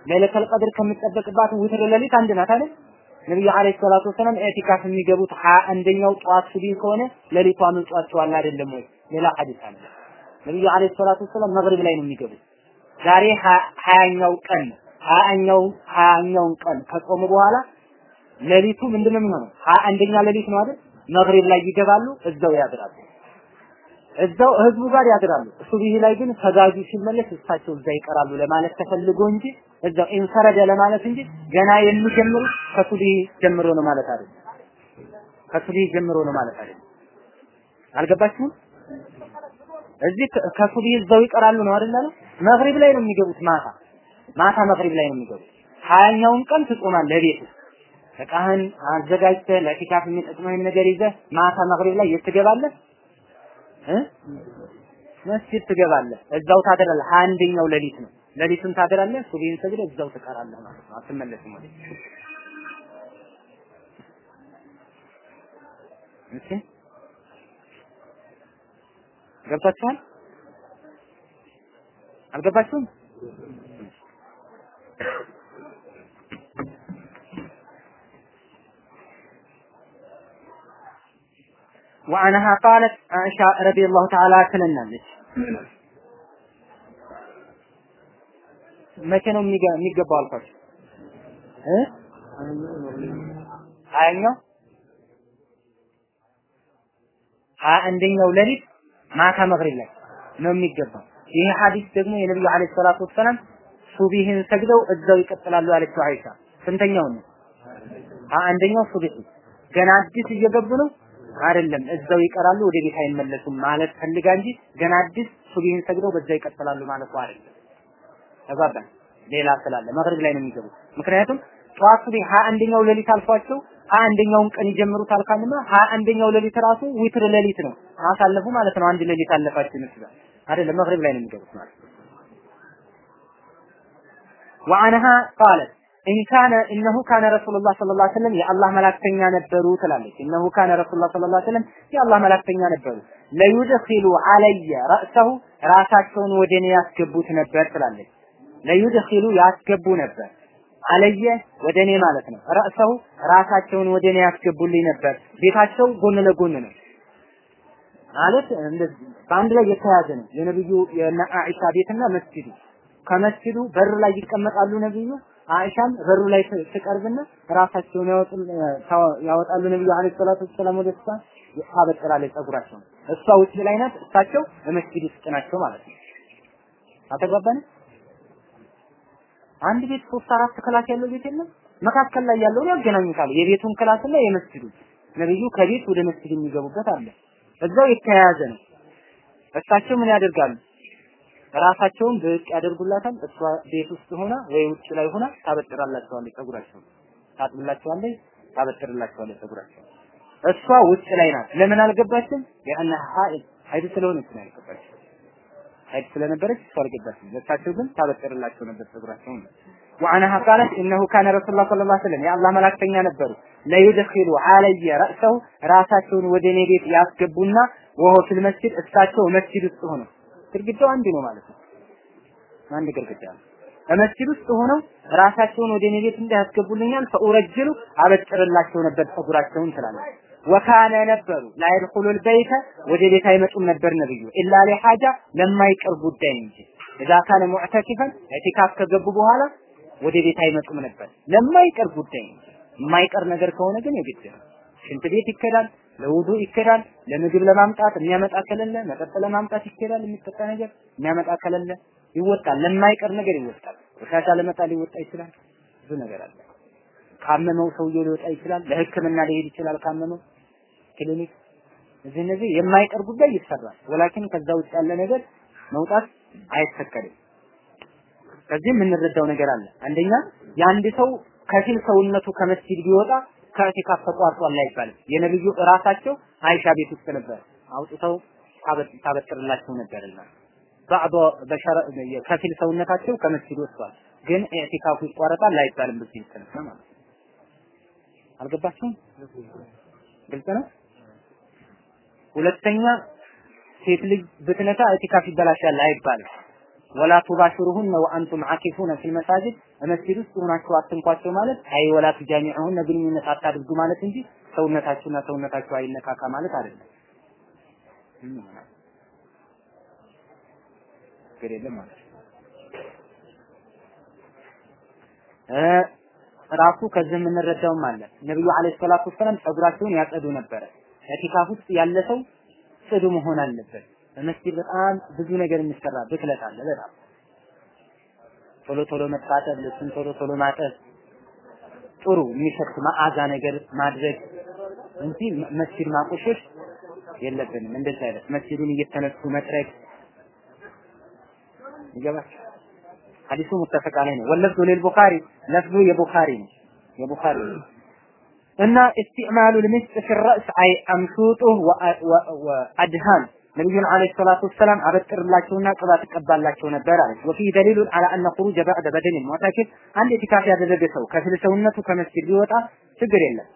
ለይለተል ቀድር ከሚጠበቅባት ውትር ሌሊት አንድ ናት አይደል? ነብዩ አለይሂ ሰላቱ ወሰላም ኢዕቲካፍ የሚገቡት ሀያ አንደኛው ጠዋት ሱቢ ከሆነ ሌሊቷ አምልጧቸዋል አይደለም ወይ? ሌላ ሐዲስ አለ። ነብዩ አለይሂ ሰላቱ ወሰላም መግሪብ ላይ ነው የሚገቡት። ዛሬ ሀያኛው ቀን ሀያኛው ሀያኛውን ቀን ከጾሙ በኋላ ሌሊቱ ምንድነው የሚሆነው? ሀያ አንደኛ ሌሊት ነው አይደል? መግሪብ ላይ ይገባሉ፣ እዛው ያድራሉ። እዛው ህዝቡ ጋር ያድራሉ። ሱብሂ ላይ ግን ተጋጁ ሲመለስ እሳቸው እዛ ይቀራሉ ለማለት ተፈልጎ እንጂ እዛው ኢንፈረደ ለማለት እንጂ ገና የሚጀምሩት ከሱብሂ ጀምሮ ነው ማለት አይደለም። ከሱብሂ ጀምሮ ነው ማለት አይደለም። አልገባችሁም? እዚህ ከሱብሂ እዛው ይቀራሉ ነው አይደል? መግሪብ ላይ ነው የሚገቡት ማታ ማታ መግሪብ ላይ ነው የሚገቡት። ሀያኛውን ቀን ትጾማለህ ቤት እቃህን አዘጋጅተህ ለኢቲካፍ የሚጠቅመህን ነገር ይዘህ ማታ መግሪብ ላይ የት ትገባለህ? እ መስጊድ ትገባለህ። እዛው ታደራለህ። አንደኛው ሌሊት ነው። ሌሊቱን ታደራለህ። ሱብሂን ሰግደህ እዛው ትቀራለህ ማለት ነው። አትመለስም ወደ እሺ ገብታችኋል? አልገባችሁም? ወአንሃ ቃለት አይሻ ረዲየላሁ ተዓላ ትለናለች። መቼ ነው የሚገባው አልኳችሁ እ ሀያኛው ሀያ አንደኛው ሌሊት ማታ መግሪብ ላይ ነው የሚገባው። ይህ ሐዲስ ደግሞ የነቢዩ አለይሂ ሰላቱ ወሰላም ሱቢህን ሰግደው እዛው ይቀጥላሉ ያለችው አይሻ ስንተኛው ነው? አንደኛው ሱቢህ ገና አዲስ እየገቡ ነው። አይደለም እዛው ይቀራሉ ወደ ቤት አይመለሱም ማለት ፈልጋ እንጂ ገና አዲስ ሱቢህን ሰግደው በዛ ይቀጥላሉ ማለት አይደለም ተባባል ሌላ ስላለ መግሪብ ላይ ነው የሚገቡት ምክንያቱም ጠዋት ሱቢህ ሀያ አንደኛው ሌሊት አልፏቸው ሀያ አንደኛውን ቀን ይጀምሩታል ካልንማ ሀያ አንደኛው ሌሊት ራሱ ዊትር ሌሊት ነው አሳለፉ ማለት ነው አንድ ሌሊት አለፋቸው ይመስላል አይደለም መግሪብ ላይ ነው የሚገቡት ማለት وعنها قالت ኢንካነ እነሁ ካነ ረሱሉላህ ሰለላሁ ዐለይሂ ወሰለም የአላህ መላእክተኛ ነበሩ ትላለች። እነሁ ካነ ረሱሉላህ ሰለላሁ ዐለይሂ ወሰለም የአላህ መላእክተኛ ነበሩ። ለዩድኺሉ አለየ ረእሰሁ ራሳቸውን ወደ እኔ ያስገቡት ነበር ትላለች። ለዩድኺሉ ያስገቡ ነበር አለየ ወደ እኔ ማለት ነው። ረእሰሁ ራሳቸውን ወደ እኔ ያስገቡልኝ ነበር። ቤታቸው ጎን ለጎን ነው ማለት እንደዚህ በአንድ ላይ የተያዘ ነው። የነብዩ የነ ቤትና መስጂዱ ከመስጂዱ በር ላይ ይቀመጣሉ ነብዩ አይሻም በሩ ላይ ትቀርብና ራሳቸውን ያወጣሉ ነብዩ አለይሂ ሰላቱ ወሰላም ወደ እሷ ታበጥራለች ጸጉራቸውን እሷ ውጭ ላይ ናት እሳቸው በመስጂድ ውስጥ ናቸው ማለት ነው። አልተገባን አንድ ቤት ሶስት አራት class ያለው ቤት የለም? መካከል ላይ ያለውን ያገናኙታል። የቤቱን class ና የመስጂዱ ነብዩ ከቤት ወደ መስጂድ የሚገቡበት አለ። እዛው የተያያዘ ነው። እሳቸው ምን ያደርጋሉ ራሳቸውን ብቅ ያደርጉላታል። እሷ ቤት ውስጥ ሆና ወይ ውጭ ላይ ሆና ታበጥራላቸዋለች። ጸጉራቸውን ታጥብላቸዋለች፣ ታበጥርላቸዋለች ጸጉራቸውን። እሷ ውጭ ላይ ናት። ለምን አልገባችም? يعني ሀይድ ሀይድ ስለሆነች ነው ያልገባችም። ሀይድ ስለነበረች እሷ አልገባችም። ለሳቸው ግን ታበጥርላቸው ነበር ጸጉራቸውን። وعنها قالت إنه كان رسول الله صلى الله عليه وسلم የአላህ መላክተኛ ነበሩ። ليدخل علي رأسه ራሳቸውን ወደ እኔ ቤት ያስገቡና وهو في المسجد እሳቸው መስጂድ ውስጥ ሆነው ግድግዳው አንድ ነው ማለት ነው። አንድ ግድግዳ ነው። ውስጥ ሆነው ራሳቸውን ወደ እኔ ቤት ያስገቡልኛል فأرجله አበጥርላቸው ነበር ጸጉራቸውን ትላለች። ወካነ ነበሩ ላይድኹሉል በይተ ወደ ቤት አይመጡም ነበር ነብዩ ኢላ ለሐጃ ለማይቀር ጉዳይ እንጂ እዛ ካነ ሙዕተኪፈን ኢቲካፍ ከገቡ በኋላ ወደ ቤት አይመጡም ነበር ለማይቀር ጉዳይ እንጂ የማይቀር ነገር ከሆነ ግን የግድ ነው። ሽንት ቤት ይከዳል፣ ለውዱ ይከዳል ለምግብ ለማምጣት የሚያመጣ ከሌለ መጠጥ ለማምጣት ይከዳል የሚጠጣ ነገር የሚያመጣ ከሌለ ይወጣል ለማይቀር ነገር ይወጣል። ቆሻሻ ለመጣ ሊወጣ ይችላል ብዙ ነገር አለ። ካመመው ሰውየው ሊወጣ ይችላል ለህክምና ሊሄድ ይችላል ካመመው። ክሊኒክ እዚህ እነዚህ የማይቀር ጉዳይ ይሰራል። ወላኪን ከዛ ውጭ ያለ ነገር መውጣት አይፈቀድም። ከዚህ የምንረዳው ነገር አለ። አንደኛ የአንድ ሰው ከፊል ሰውነቱ ከመስጂድ ቢወጣ ከኢዕቲካፍ ተቋርጧል አይባልም። የነብዩ ራሳቸው አይሻ ቤት ውስጥ ነበር አውጥተው ታበጥርላቸው ነበርና ባዕዶ በሸረ ከፊል ሰውነታቸው ከመስጂድ ወጥቷል። ግን ኢዕቲካፉ ይቋረጣል አይባልም። በዚህ የተነሳ ማለት አልገባችሁም? ግልጽ ነው። ሁለተኛ ሴት ልጅ ብትነካ ኢዕቲካፍ ይበላሻል አይባልም። ወላ ቱባሽሩሁነ ወአንቱም አኪፉነ ፊል መሳጅድ መስጂድ ውስጥ ሆናችሁ አትንኳቸው ማለት አይ ወላ ትጃሚዑሁነ ግንኙነት አታድርጉ ማለት እንጂ ሰውነታችሁና ሰውነታችሁ አይነካካ ማለት አይደለም። ግድ የለም ማለት ራሱ ከዚህ የምንረዳውም አለ። ነብዩ አለይሂ ሰላቱ ወሰላም ጸጉራቸውን ያጸዱ ነበረ። ኢዕቲካፍ ውስጥ ያለ ሰው ጽዱ መሆን አለበት። በመስጊድ በጣም ብዙ ነገር የሚሰራ ብክለት አለ። በጣም ቶሎ ቶሎ መታጠብ፣ ልብስን ቶሎ ቶሎ ማጠብ፣ ጥሩ የሚሸት መዓዛ ነገር ማድረግ እንጂ መስጊድ ማቆሸሽ የለብንም። እንደዚህ አይነት መስጊዱን እየተነሱ መጥረግ ይገባል። ሐዲሱ متفق عليه ነው። واللفظ للبخاري ለፍዙ የቡኻሪ ነው የቡኻሪ ነው። እና ኢስቲዕማሉ ልምስጥ ፊ ረእስ አይ አምሹጡህ ወአድሃን ነቢዩን ዓለይሂ ሰላቱ ወሰላም አበጥርላቸውና ቅባት እቀባላቸው ነበር አለች። ወፊህ ደሊሉን አላ አነ ኹሩጀ በዕደ በደን ሙዕተኪፍ አንድ ኢቲካፍ ያደረገ ሰው ከፍል ሰውነቱ ከመስጊድ ቢወጣ ችግር የለም።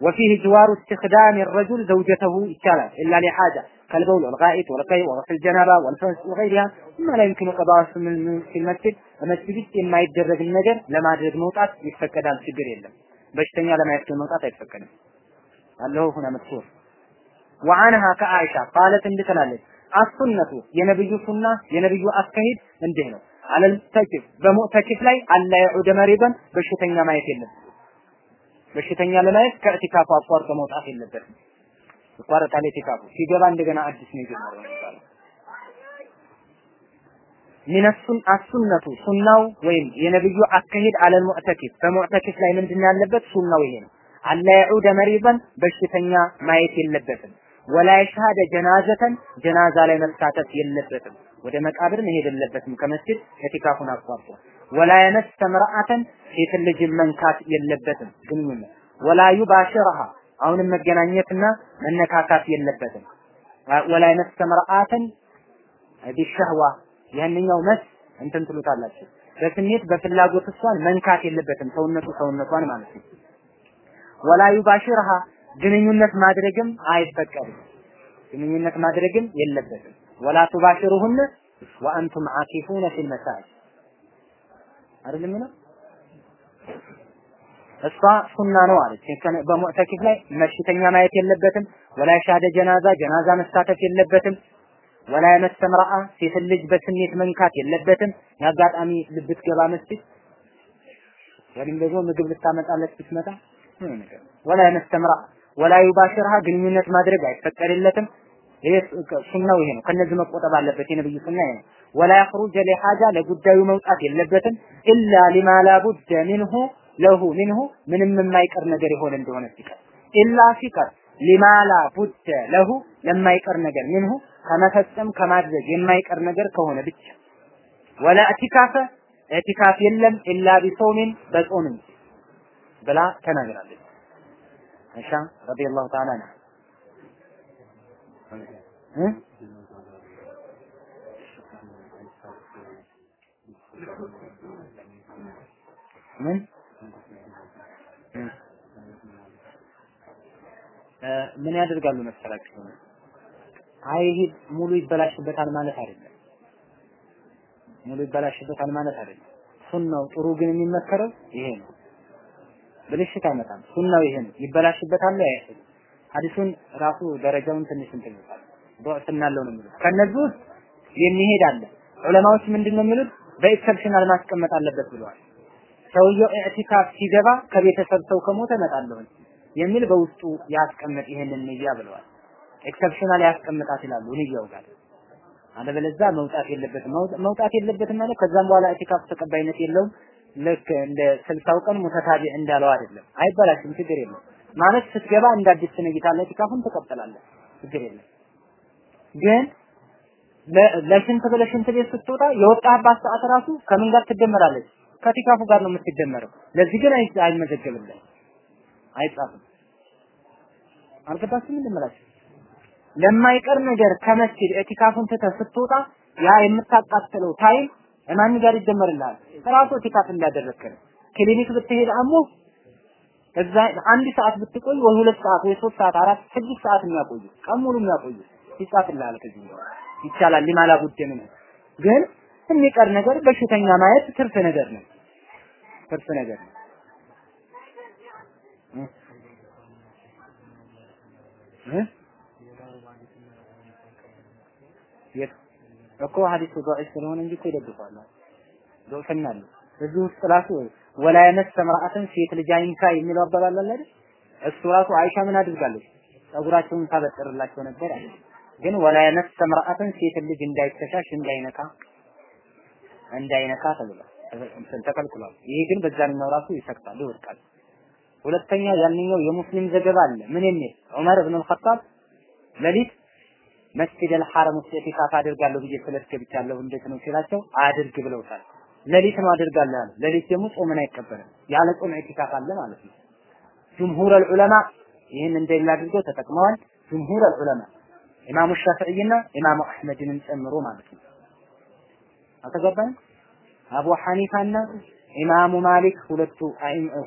وفيه جوار استخدام الرجل زوجته ይቻላል إلا لحاجة كالبول والغائط والقيء وغسل الجنابة والفرس وغيرها ما لا يمكن قضاء في المسجد በመስጊድ ውስጥ የማይደረግን ነገር ለማድረግ መውጣት ይፈቀዳል፣ ችግር የለም። በሽተኛ ለማየት መውጣት አይፈቀድም። አለሁ ሁነ መጥፎር ወአንሃ ከአይሻ ቃለት እንድትላለች አሱነቱ የነብዩ ሱና የነብዩ አካሄድ እንዲህ ነው። አለል ተኪፍ በሙዕተኪፍ ላይ አላ የዑደ መሪበን በሽተኛ ማየት የለም። በሽተኛ ለማየት ከኢቲካፉ አቋርጦ መውጣት የለበትም። ይቋረጣል። ኢቲካፉ ሲገባ እንደገና አዲስ ነው የጀመረው የሚባለው። ሚነሱን አሱነቱ ሱናው ወይም የነብዩ አካሄድ አለል ሙዕተኪፍ በሙዕተኪፍ ላይ ምንድን ያለበት ሱናው ይሄ ነው። አላ የዑደ መሪበን በሽተኛ ማየት የለበትም። ወላ የሻሃደ ጀናዘተን ጀናዛ ላይ መሳተፍ የለበትም። ወደ መቃብር መሄድ የለበትም ከመስጊድ ኢቲካፉን አቋርጦ። ወላ የመሰ ምርአተን ሴትን ልጅ መንካት የለበትም ግንኙነት። ወላ ዩባሽርሃ አሁንም መገናኘትና መነካካት የለበትም። ወላ የመሰ ምርአተን ቢሸህዋ ያንኛው መስ እንትን ትሉታላችሁ በስሜት በፍላጎት እሷን መንካት የለበትም ሰውነቱ ሰውነቷን ማለት ነው። ወላ ዩባሽርሃ ግንኙነት ማድረግም አይፈቀድም። ግንኙነት ማድረግም የለበትም። ወላ ቱባሽሩሁነ ወአንቱም አኪፉነ ፊል መሳጅድ አይደለም ነው እሷ ሱና ነው አለች። በሙዕተኪፍ ላይ መሽተኛ ማየት የለበትም። ወላ ሻደ ጀናዛ ጀናዛ መሳተፍ የለበትም። ወላ የመሰ ምርአ ሴትን ልጅ በስሜት መንካት የለበትም። የአጋጣሚ ልብትገባ መስጊድ ወይም ደግሞ ምግብ ልታመጣለች ብትመጣ ወላ የመሰ ምርአ ወላ ዩባሽርሃ ግንኙነት ማድረግ አይፈቀድለትም። ይሄ ሱናው ይሄ ነው። ከነዚህ መቆጠብ አለበት። የነብዩ ሱና ይሄ ነው። ወላ የኽሩጀ ለሐጃ ለጉዳዩ መውጣት የለበትም ኢላ ሊማ ላቡደ ሚንሁ ለሁ ሚንሁ ምንም የማይቀር ነገር የሆነ እንደሆነ ሲቀር ኢላ ሲቀር ሊማ ላቡደ ለሁ ለማይቀር ነገር ሚንሁ ከመፈጸም ከማድረግ የማይቀር ነገር ከሆነ ብቻ ወላ ኢቲካፈ ኢቲካፍ የለም ኢላ ቢሶሚን በጾም ብላ ተናግራለች። አይሻ ረዲየላሁ ተዓላ አንሃ ምን ምን ያደርጋሉ መሰላችሁ? አይ ይሄ ሙሉ ይበላሽበታል ማለት አይደለም። ሙሉ ይበላሽበታል ማለት አይደለም። ሱናው ጥሩ ግን የሚመከረው ይሄ ነው። ብልሽት አይመጣም። ሱናው ይሄ ነው። ይበላሽበታል አይደለም። ሐዲሱን ራሱ ደረጃውን ትንሽ እንትን ይላል። ዶዕፍ እናለው ነው የሚሉት። ከነዚህ ውስጥ የሚሄድ አለ። ዑለማዎች ምንድን ነው የሚሉት? በ exceptional ማስቀመጥ አለበት ብለዋል። ሰውየው ኢዕቲካፍ ሲገባ ከቤተሰብ ሰው ከሞተ እመጣለሁ የሚል በውስጡ ያስቀምጥ ይሄንን ንያ ብለዋል። exceptional ያስቀምጣት ይላሉ ንያው ጋር። አለበለዚያ መውጣት የለበትም መውጣት የለበትም ማለት ከዛም በኋላ ኢዕቲካፍ ተቀባይነት የለውም። ልክ እንደ ስልሳው ቀን ሙተታቢዕ እንዳለው አይደለም። አይበላሽም፣ ችግር የለም ማለት ስትገባ እንደ አዲስ ትነይታለህ፣ ኢዕቲካፉን ትቀጥላለህ፣ ችግር የለም። ግን ለሽንት ብለህ ሽንት ቤት ስትወጣ የወጣህባት ሰዓት ራሱ ከምን ጋር ትደመራለች? ከኢዕቲካፉ ጋር ነው የምትደመረው። ለዚህ ግን አይመዘገብልህ፣ አይጻፍም። አልገባችም እንደምላችሁ ለማይቀር ነገር ከመስጊድ ኢዕቲካፉን ትተህ ስትወጣ ያ የምታቃጥለው time ማን ጋር ይደመርልሃል? ራሱ ኢዕቲካፍ እንዳደረግክ ክሊኒክ ብትሄድ አሞ እዛ አንድ ሰዓት ብትቆይ ወይ ሁለት ሰዓት ወይ ሶስት ሰዓት አራት ስድስት ሰዓት የሚያቆዩ ቀን ሙሉ የሚያቆዩ ይጻፍልሃል። ከዚህ ይቻላል لما لا بد منه ግን የሚቀር ነገር በሽተኛ ማየት ትርፍ ነገር ነው። ትርፍ ነገር ነው። የት እኮ ሐዲሱ ضعيف ስለሆነ እንጂ እኮ ይደግፋል። ዶክተኛ አለ እዚህ ውስጥ ራሱ ወላ የመሰ ምርአትን ሴት ልጅ አይንካ የሚለው አባባል አለ አይደል? እሱ ራሱ አይሻ ምን አድርጋለች? ጸጉራቸውን ታበጥርላቸው ነበር አለ። ግን ወላ የመሰ ምርአትን ሴት ልጅ እንዳይተሻሽ እንዳይነካ እንዳይነካ ተብሏል እንትን ተከልክሏል። ይሄ ግን በዛኛው ራሱ ይሰቅጣል ይወድቃል። ሁለተኛ ያንኛው የሙስሊም ዘገባ አለ ምን የሚል ዑመር ኢብኑ አልኸጣብ ሌሊት مسجد الحرام ውስጥ ኢዕቲካፍ አድርጋለሁ ብዬ ስለት ገብቻለሁ እንዴት ነው ሲላቸው አድርግ ብለውታል። ሌሊት ነው አድርጋለሁ ያለ። ሌሊት ደግሞ ጾምን አይቀበልም። ያለ ጾም ኢዕቲካፍ አለ ማለት ነው። جمهور العلماء ይህን እንደሌላ አድርገው ተጠቅመዋል። جمهور العلماء ኢማሙ ሻፊዒና ኢማሙ አሕመድንም ጨምሮ ማለት ነው። አልተገባንም? አቡ ሐኒፋና ኢማሙ ማሊክ ሁለቱ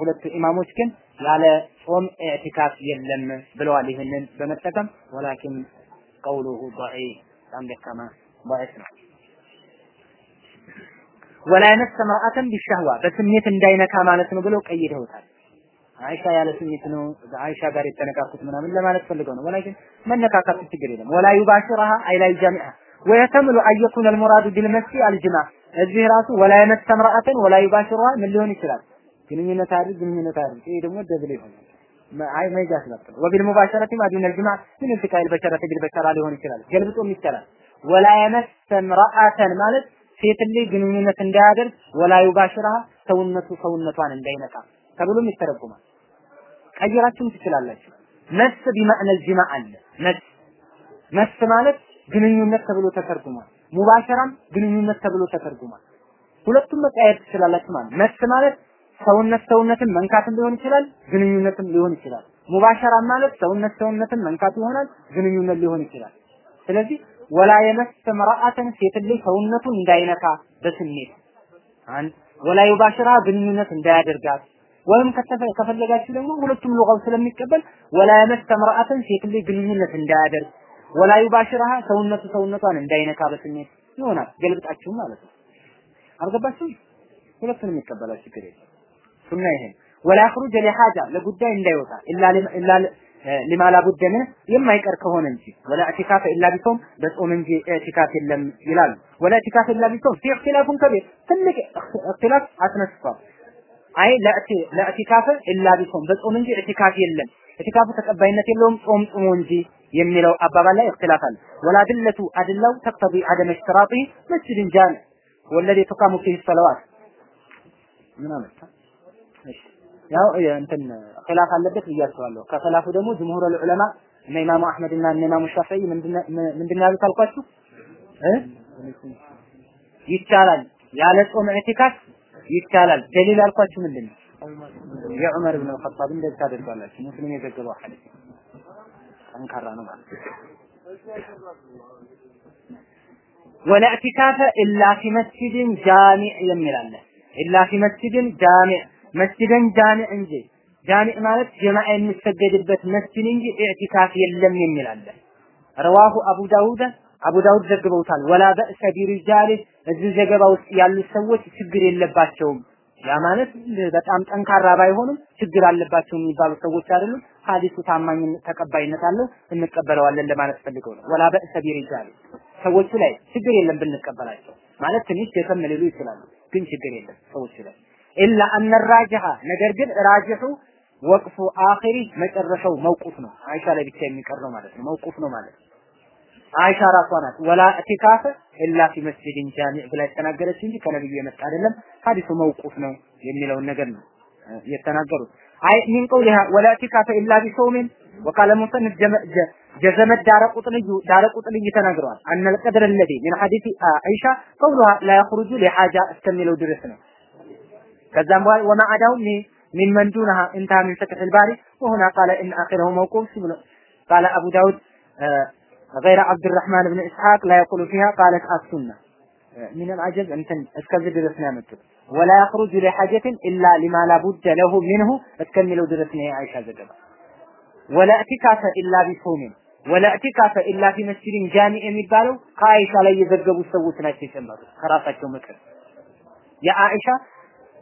ሁለቱ ኢማሞች ግን ያለ ጾም ኢዕቲካፍ የለም ብለዋል። ይህንን በመጠቀም ወላኪን ቀውሉሁ ضعيف በጣም ደካማ ضعيف ነው። ወላ የመሰ መርአተን ቢሻህዋ በስሜት እንዳይነካ ማለት ነው ብለው ቀይደውታል። አይሻ ያለ ስሜት ነው አይሻ ጋር የተነካኩት ምናምን ለማለት ፈልገው ነው። ወላኪን መነካካቱ ችግር የለም። ወላ ዩባሽራሃ አይ ላ ዩጃሚዓ ወየተምሉ አየኩን አልሙራዱ ቢልመሲ አልጅማ እዚህ ራሱ ወላ የመሰ ምርአተን ወላ ዩባሽሩሃ ምን ሊሆን ይችላል? ግንኙነት አድርግ ግንኙነት አድርግ። ይሄ ደግሞ ደብል ይሆናል። አይ መጃ ስላጥል ወቢል ሙባሸረቲ ማዱን አልጅማ ምን ኢልቲቃኢል በሸረቲ ቢልበሸራ ሊሆን ይችላል። ገልብጦም ይቻላል። ወላ የመሰ ምርአተን ማለት ሴት ልጅ ግንኙነት እንዳያደርግ ወላ ዩባሽሩሃ ሰውነቱ ሰውነቷን እንዳይነካ ተብሎም ይተረጎማል። ቀይራችሁም ትችላላችሁ። መስ ቢመዕነል ጅማ አለ መስ መስ ማለት ግንኙነት ተብሎ ተተርጉሟል። ሙባሸራም ግንኙነት ተብሎ ተተርጉሟል። ሁለቱም መቀየር ትችላላችሁ ማለት መስ ማለት ሰውነት ሰውነትን መንካትም ሊሆን ይችላል፣ ግንኙነትም ሊሆን ይችላል። ሙባሸራ ማለት ሰውነት ሰውነትን መንካት ይሆናል፣ ግንኙነት ሊሆን ይችላል። ስለዚህ ወላ የመስ ምርአተን ሴት ልጅ ሰውነቱን እንዳይነካ በስሜት አንድ ወላ ዩባሽራ ግንኙነት እንዳያደርጋት ወይም ከፈለጋችሁ ደግሞ ሁለቱም ሉጋው ስለሚቀበል ወላ የመስ ምርአተን ሴት ልጅ ግንኙነት እንዳያደርግ ወላ ዩባሽራሃ ሰውነቱ ሰውነቷን እንዳይነካ በስሜት ይሆናል። ገልብጣችሁ ማለት ነው። አልገባችሁም? ሁለቱንም ይቀበላል፣ ችግር የለም። ሱና ይሄ ولا يخرج لحاجة ለጉዳይ እንዳይወጣ إلا إلا لما لا بد منه የማይቀር ከሆነ እንጂ ولا اعتكاف إلا بصوم በጾም እንጂ ኢዕቲካፍ የለም ይላሉ። ولا اعتكاف إلا بصوم فيه اختلاف كبير ትልቅ اختلاف አስነስቷል። أي لا اعتكاف إلا بصوم በጾም እንጂ ኢዕቲካፍ የለም ኢዕቲካፉ ተቀባይነት የለውም ጾም ጽሞ እንጂ የሚለው አባባል ላይ እክትላፍ አለ። ወላ ድለቱ አድላው ተቅተዲ አደመ ሽትራጢ መስጅድን ጃሚ ወለዚ ቱቃሙ ፊህ ሰለዋት ምን አመጣ ያው እንትን ኺላፍ አለበት ብያቸዋለሁ። ከኺላፉ ደግሞ ጅምሁር ዑለማ እነ ኢማሙ አህመድ እና እነ ኢማሙ ሻፊዒ ምንድን ያሉት አልኳችሁ እ ይቻላል ያለ ጾም ኢዕቲካፍ ይቻላል። ደሊል አልኳችሁ ምንድን? የዑመር ብን አልኸጣብ እንደዚህ ታደርጋላችሁ። ሙስሊም የዘገበው ሐዲስ ጠንካራ ነው ማለት ولا اعتكاف إلا في مسجد جامع የሚል إلا في مسجد جامع مسجد جامع እንጂ ጃሚዕ ማለት ጀማዓ የሚሰገድበት መስጂድ እንጂ ኢዕቲካፍ የለም የሚል አለ። رواه أبو داود አቡ ዳውድ ዘግበውታል። ولا بأس برجاله እዚህ ዘገባ ውስጥ ያሉት ሰዎች ችግር የለባቸውም። ያ ማለት በጣም ጠንካራ ባይሆኑም ችግር አለባቸው የሚባሉ ሰዎች አይደሉም። ሐዲሱ ታማኝ ተቀባይነት አለው እንቀበለዋለን ለማለት ፈልገው ነው። ወላ በእሰ ቢሪጃሊ ሰዎቹ ላይ ችግር የለም ብንቀበላቸው ማለት ትንሽ ሊሉ ይችላሉ፣ ግን ችግር የለም ሰዎቹ ላይ ኢላ አነ ራጅሐ ነገር ግን ራጅሑ ወቅፉ አኺሪ መጨረሻው መውቁፍ ነው። አይሻ ላይ ብቻ የሚቀር ነው ማለት ነው። መውቁፍ ነው ማለት ነው። አይሻ ራሷ ናት ወላ ኢቲካፈ ኢላ ፊ መስጂድን ጃሚዕ ብላ የተናገረች እንጂ ከነብዩ የመጣ አይደለም። ሐዲሱ መውቁፍ ነው የሚለውን ነገር ነው የተናገሩት። አይ ሚን ቀውሊሃ ወላ ኢቲካፈ ኢላ ቢሶምን ወቃለ ሙሰንፍ ጀዘመ ዳረቁጥልዩ ዳረቁጥልይ ተናግረዋል። አነል ቀድረ ለዚ ሚን ሐዲሲ አይሻ ቀውሉሃ ላ የኽሩጁ ሊሓጃ እስከሚለው ድረስ ነው። ከዛም በኋላ ወማ አዳው من من دونها انتهى من فتح الباري وهنا قال ان اخره موقوف قال ابو داود غير عبد الرحمن بن اسحاق لا يقول فيها قالت السنه من العجب انتن እስከዚህ ድረስ ነው ያመጡት ولا يخرج لحاجة الا لما لا بد له منه እስከሚለው ድረስ ነው የአይሻ ዘገባ ولا اعتكاف الا بصوم ولا اعتكاف الا في مسجد جامع የሚባለው ከአይሻ ላይ የዘገቡ ሰዎች ናቸው የጨመሩት ከራሳቸው ምክር የአይሻ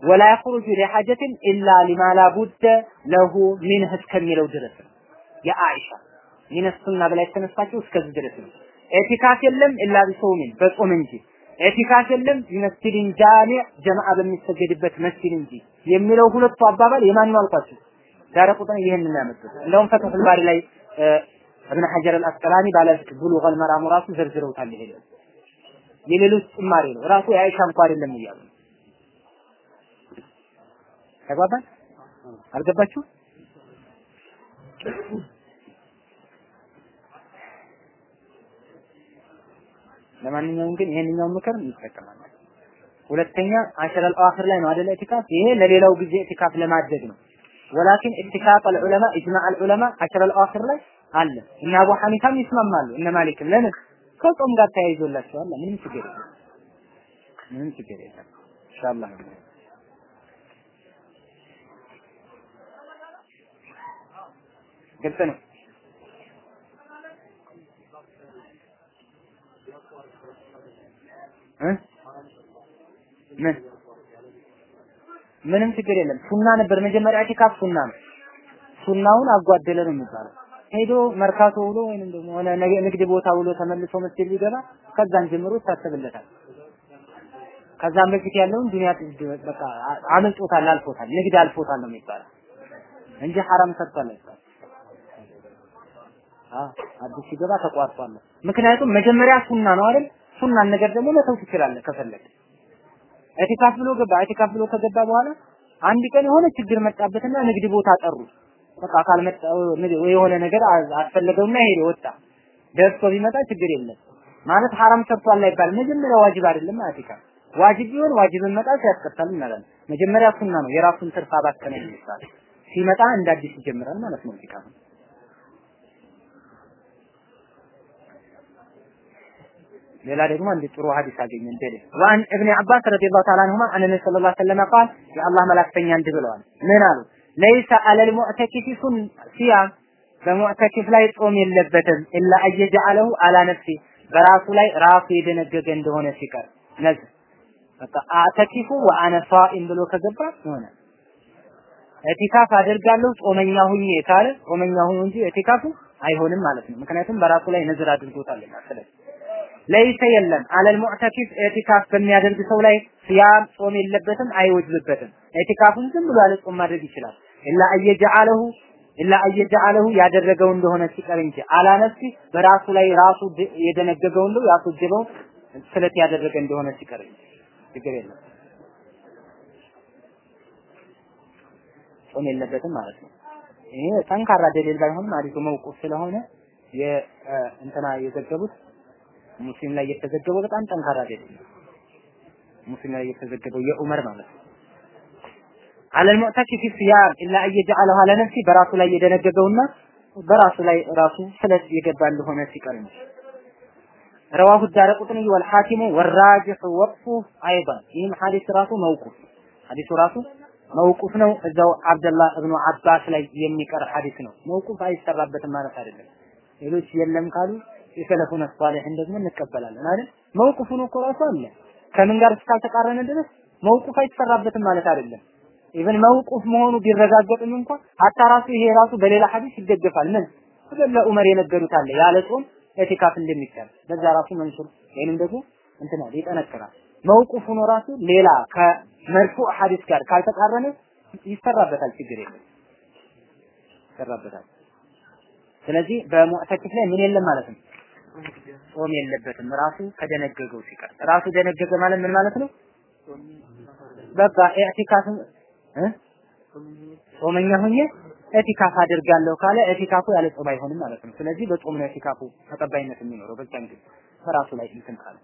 ወላ የኹሩጁ ሊሐጀትን ኢላ ሊማ ላቡደ له منه እስከሚለው ድረስ ነው። የአኢሻ من السنة ብላ የተነሳችው እስከዚህ ድረስ ነው። ኤቲካፍ የለም إلا بصوم በጾም እንጂ ኤቲካፍ የለም مسجد جامع ጀማዓ በሚሰገድበት መስጂድ እንጂ የሚለው ሁለቱ አባባል የማን ነው አልኳችሁ? ዳረቁጥኒ ይህንን ያመጡት እንደውም ፈትሁል ባሪ ላይ ኢብነ ሐጀር አልአስቀላኒ ባለ ቡሉገል መራሙ ራሱ ዘርዝረውታል። ይሄ የሌሎች ጭማሪ ነው ራሱ የአይሻ እንኳ አይደለም እያሉ ተግባባን? አልገባችሁ? ለማንኛውም ግን ይሄንኛውን ምክር እንጠቀማለን። ሁለተኛ አሸረል አዋኺር ላይ ነው አይደል ኢቲካፍ? ይሄ ለሌላው ጊዜ ኢቲካፍ ለማድረግ ነው። ወላኪን ኢቲካፍ አልዑለማ ኢጅማዕ አልዑለማ አሸረል አዋኺር ላይ አለ። እነ አቡ ሐኒፋም ይስማማሉ፣ እነ ማሊክም ለምን ከጾም ጋር ተያይዞላቸዋል። ምንም ችግር የለም። ምንም ችግር የለም። ኢንሻአላህ ግልጽ ነው። ምን ምንም ችግር የለም። ሱና ነበር መጀመሪያ ኢቲካፍ ሱና ነው። ሱናውን አጓደለ ነው የሚባለው። ሄዶ መርካቶ ውሎ ወይንም ደግሞ ሆነ ንግድ ቦታ ውሎ ተመልሶ መስጊድ ቢገባ ከዛን ጀምሮ ይታሰብለታል። ከዛም በፊት ያለውን ዱንያ በቃ አመልጦታል፣ አልፎታል፣ ንግድ አልፎታል ነው የሚባለው እንጂ ሐራም ሰርቷል አዲስ ሲገባ ተቋርጧል። ምክንያቱም መጀመሪያ ሱና ነው አይደል? ሱናን ነገር ደግሞ መተው ትችላለህ ከፈለግ። ኢቲካፍ ብሎ ገባ። ኢቲካፍ ብሎ ከገባ በኋላ አንድ ቀን የሆነ ችግር መጣበትና ንግድ ቦታ ጠሩ። በቃ ካልመጣ የሆነ ነገር አስፈለገውና ሄደ ወጣ። ደርሶ ቢመጣ ችግር የለም ማለት ሐራም ሰርቷል አይባልም። መጀመሪያ ዋጅብ አይደለም ኢቲካፍ። ዋጅብ ቢሆን ዋጅብን መጣል ያስቀጣል እንላለን። መጀመሪያ ሱና ነው። የራሱን ትርፍ አባከነ ይባላል። ሲመጣ እንደ አዲስ ይጀምራል ማለት ነው ኢቲካፍ። ሌላ ደግሞ አንድ ጥሩ ሐዲስ አገኘን ደለ ወአን እብኒ አባስ ረዲየላሁ ተዓላ አንሁማ አን ነብዩ ሰለላሁ ዐለይሂ ቃል የአላህ መላእክተኛ እንዲህ ብለዋል። ምን አሉ? ለይሰ አለል ሙዕተኪፊ ሱን ሲያም በሙዕተኪፍ ላይ ጾም የለበትም ኢላ አየጀዐለሁ አላ ነፍሲ በራሱ ላይ ራሱ የደነገገ እንደሆነ ሲቀር። ነዝ በቃ አተኪፉ ወአነ ሷኢም ብሎ ከገባ ሆነ። ኢቲካፍ አደርጋለሁ ጾመኛ ሁኜ ካለ ጾመኛ ሁኑ እንጂ ኢቲካፉ አይሆንም ማለት ነው። ምክንያቱም በራሱ ላይ ነዝር አድርጎታልና ስለዚህ ለይሰ የለም። አለል ሙዕተኪፍ ኢቲካፍ በሚያደርግ ሰው ላይ ሲያም ጾም የለበትም አይወጅብበትም። ኢቲካፉን ዝም ብሎ ጾም ማድረግ ይችላል። ኢላ አየጀዐለሁ ኢላ አየጀዐለሁ ያደረገው እንደሆነ ሲቀር እንጂ አላ በራሱ ላይ ራሱ የደነገገው እንደው ያስወጀበው ስለት ያደረገ እንደሆነ ሲቀር እንጂ ችግር የለም። ጾም የለበትም ማለት ነው። ይሄ ጠንካራ ደሊል ባይሆንም አዲሱ መውቁፍ ስለሆነ የእንትና የዘገቡት ሙስሊም ላይ የተዘገበው በጣም ጠንካራ ነው። ሙስሊም ላይ የተዘገበው የዑመር ማለት ነው። አለል ሙዕተኪፍ ሲያም ኢላ አየጀዐለሁ አለ ነፍሲ በራሱ ላይ የደነገገውና በራሱ ላይ ራሱ ስለት የገባ እንደሆነ ሲቀር እንጂ ረዋሁ ዳረቁጥኒ ወልሐኪሙ ወራጅሑ ወቅፉ አይባል ይህም ሐዲስ ራሱ መውቁፍ ሐዲሱ ራሱ መውቁፍ ነው። እዛው አብደላህ እብኑ አባስ ላይ የሚቀር ሐዲስ ነው። መውቁፍ አይሰራበትም ማለት አይደለም። ሌሎች የለም ካሉ የሰለፉን ሷሊህን ደግሞ እንቀበላለን አይደል? መውቁፉን እኮ ራሱ አለ ከምን ጋር እስካልተቃረነ ድረስ መውቁፍ አይሰራበትም ማለት አይደለም። even መውቁፍ መሆኑ ቢረጋገጥም እንኳን حتى ራሱ ይሄ ራሱ በሌላ ሐዲስ ይደገፋል። ምን ስለ ዑመር የነገሩት አለ ያለ ጾም ኢቲካፍ እንደሚቻል በዛ ራሱ መንሱር ወይንም ደግሞ እንትና ይጠነክራል። መውቁፍ ሆኖ ራሱ ሌላ ከመርፉዕ ሐዲስ ጋር ካልተቃረነ ይሰራበታል፣ ችግር የለም ይሰራበታል። ስለዚህ በሙዕተኪፍ ላይ ምን የለም ማለት ነው ጾም የለበትም። ራሱ ከደነገገው ሲቀር ራሱ ደነገገ ማለት ምን ማለት ነው? በቃ ኢዕቲካፍ እ ጾመኛ ሆኜ ኢዕቲካፍ አድርጋለሁ ካለ ኢዕቲካፉ ያለ ጾም አይሆንም ማለት ነው። ስለዚህ በጾም ነው ኢዕቲካፉ ተቀባይነት የሚኖረው በዛን ጊዜ በራሱ ላይ እንትን ካለ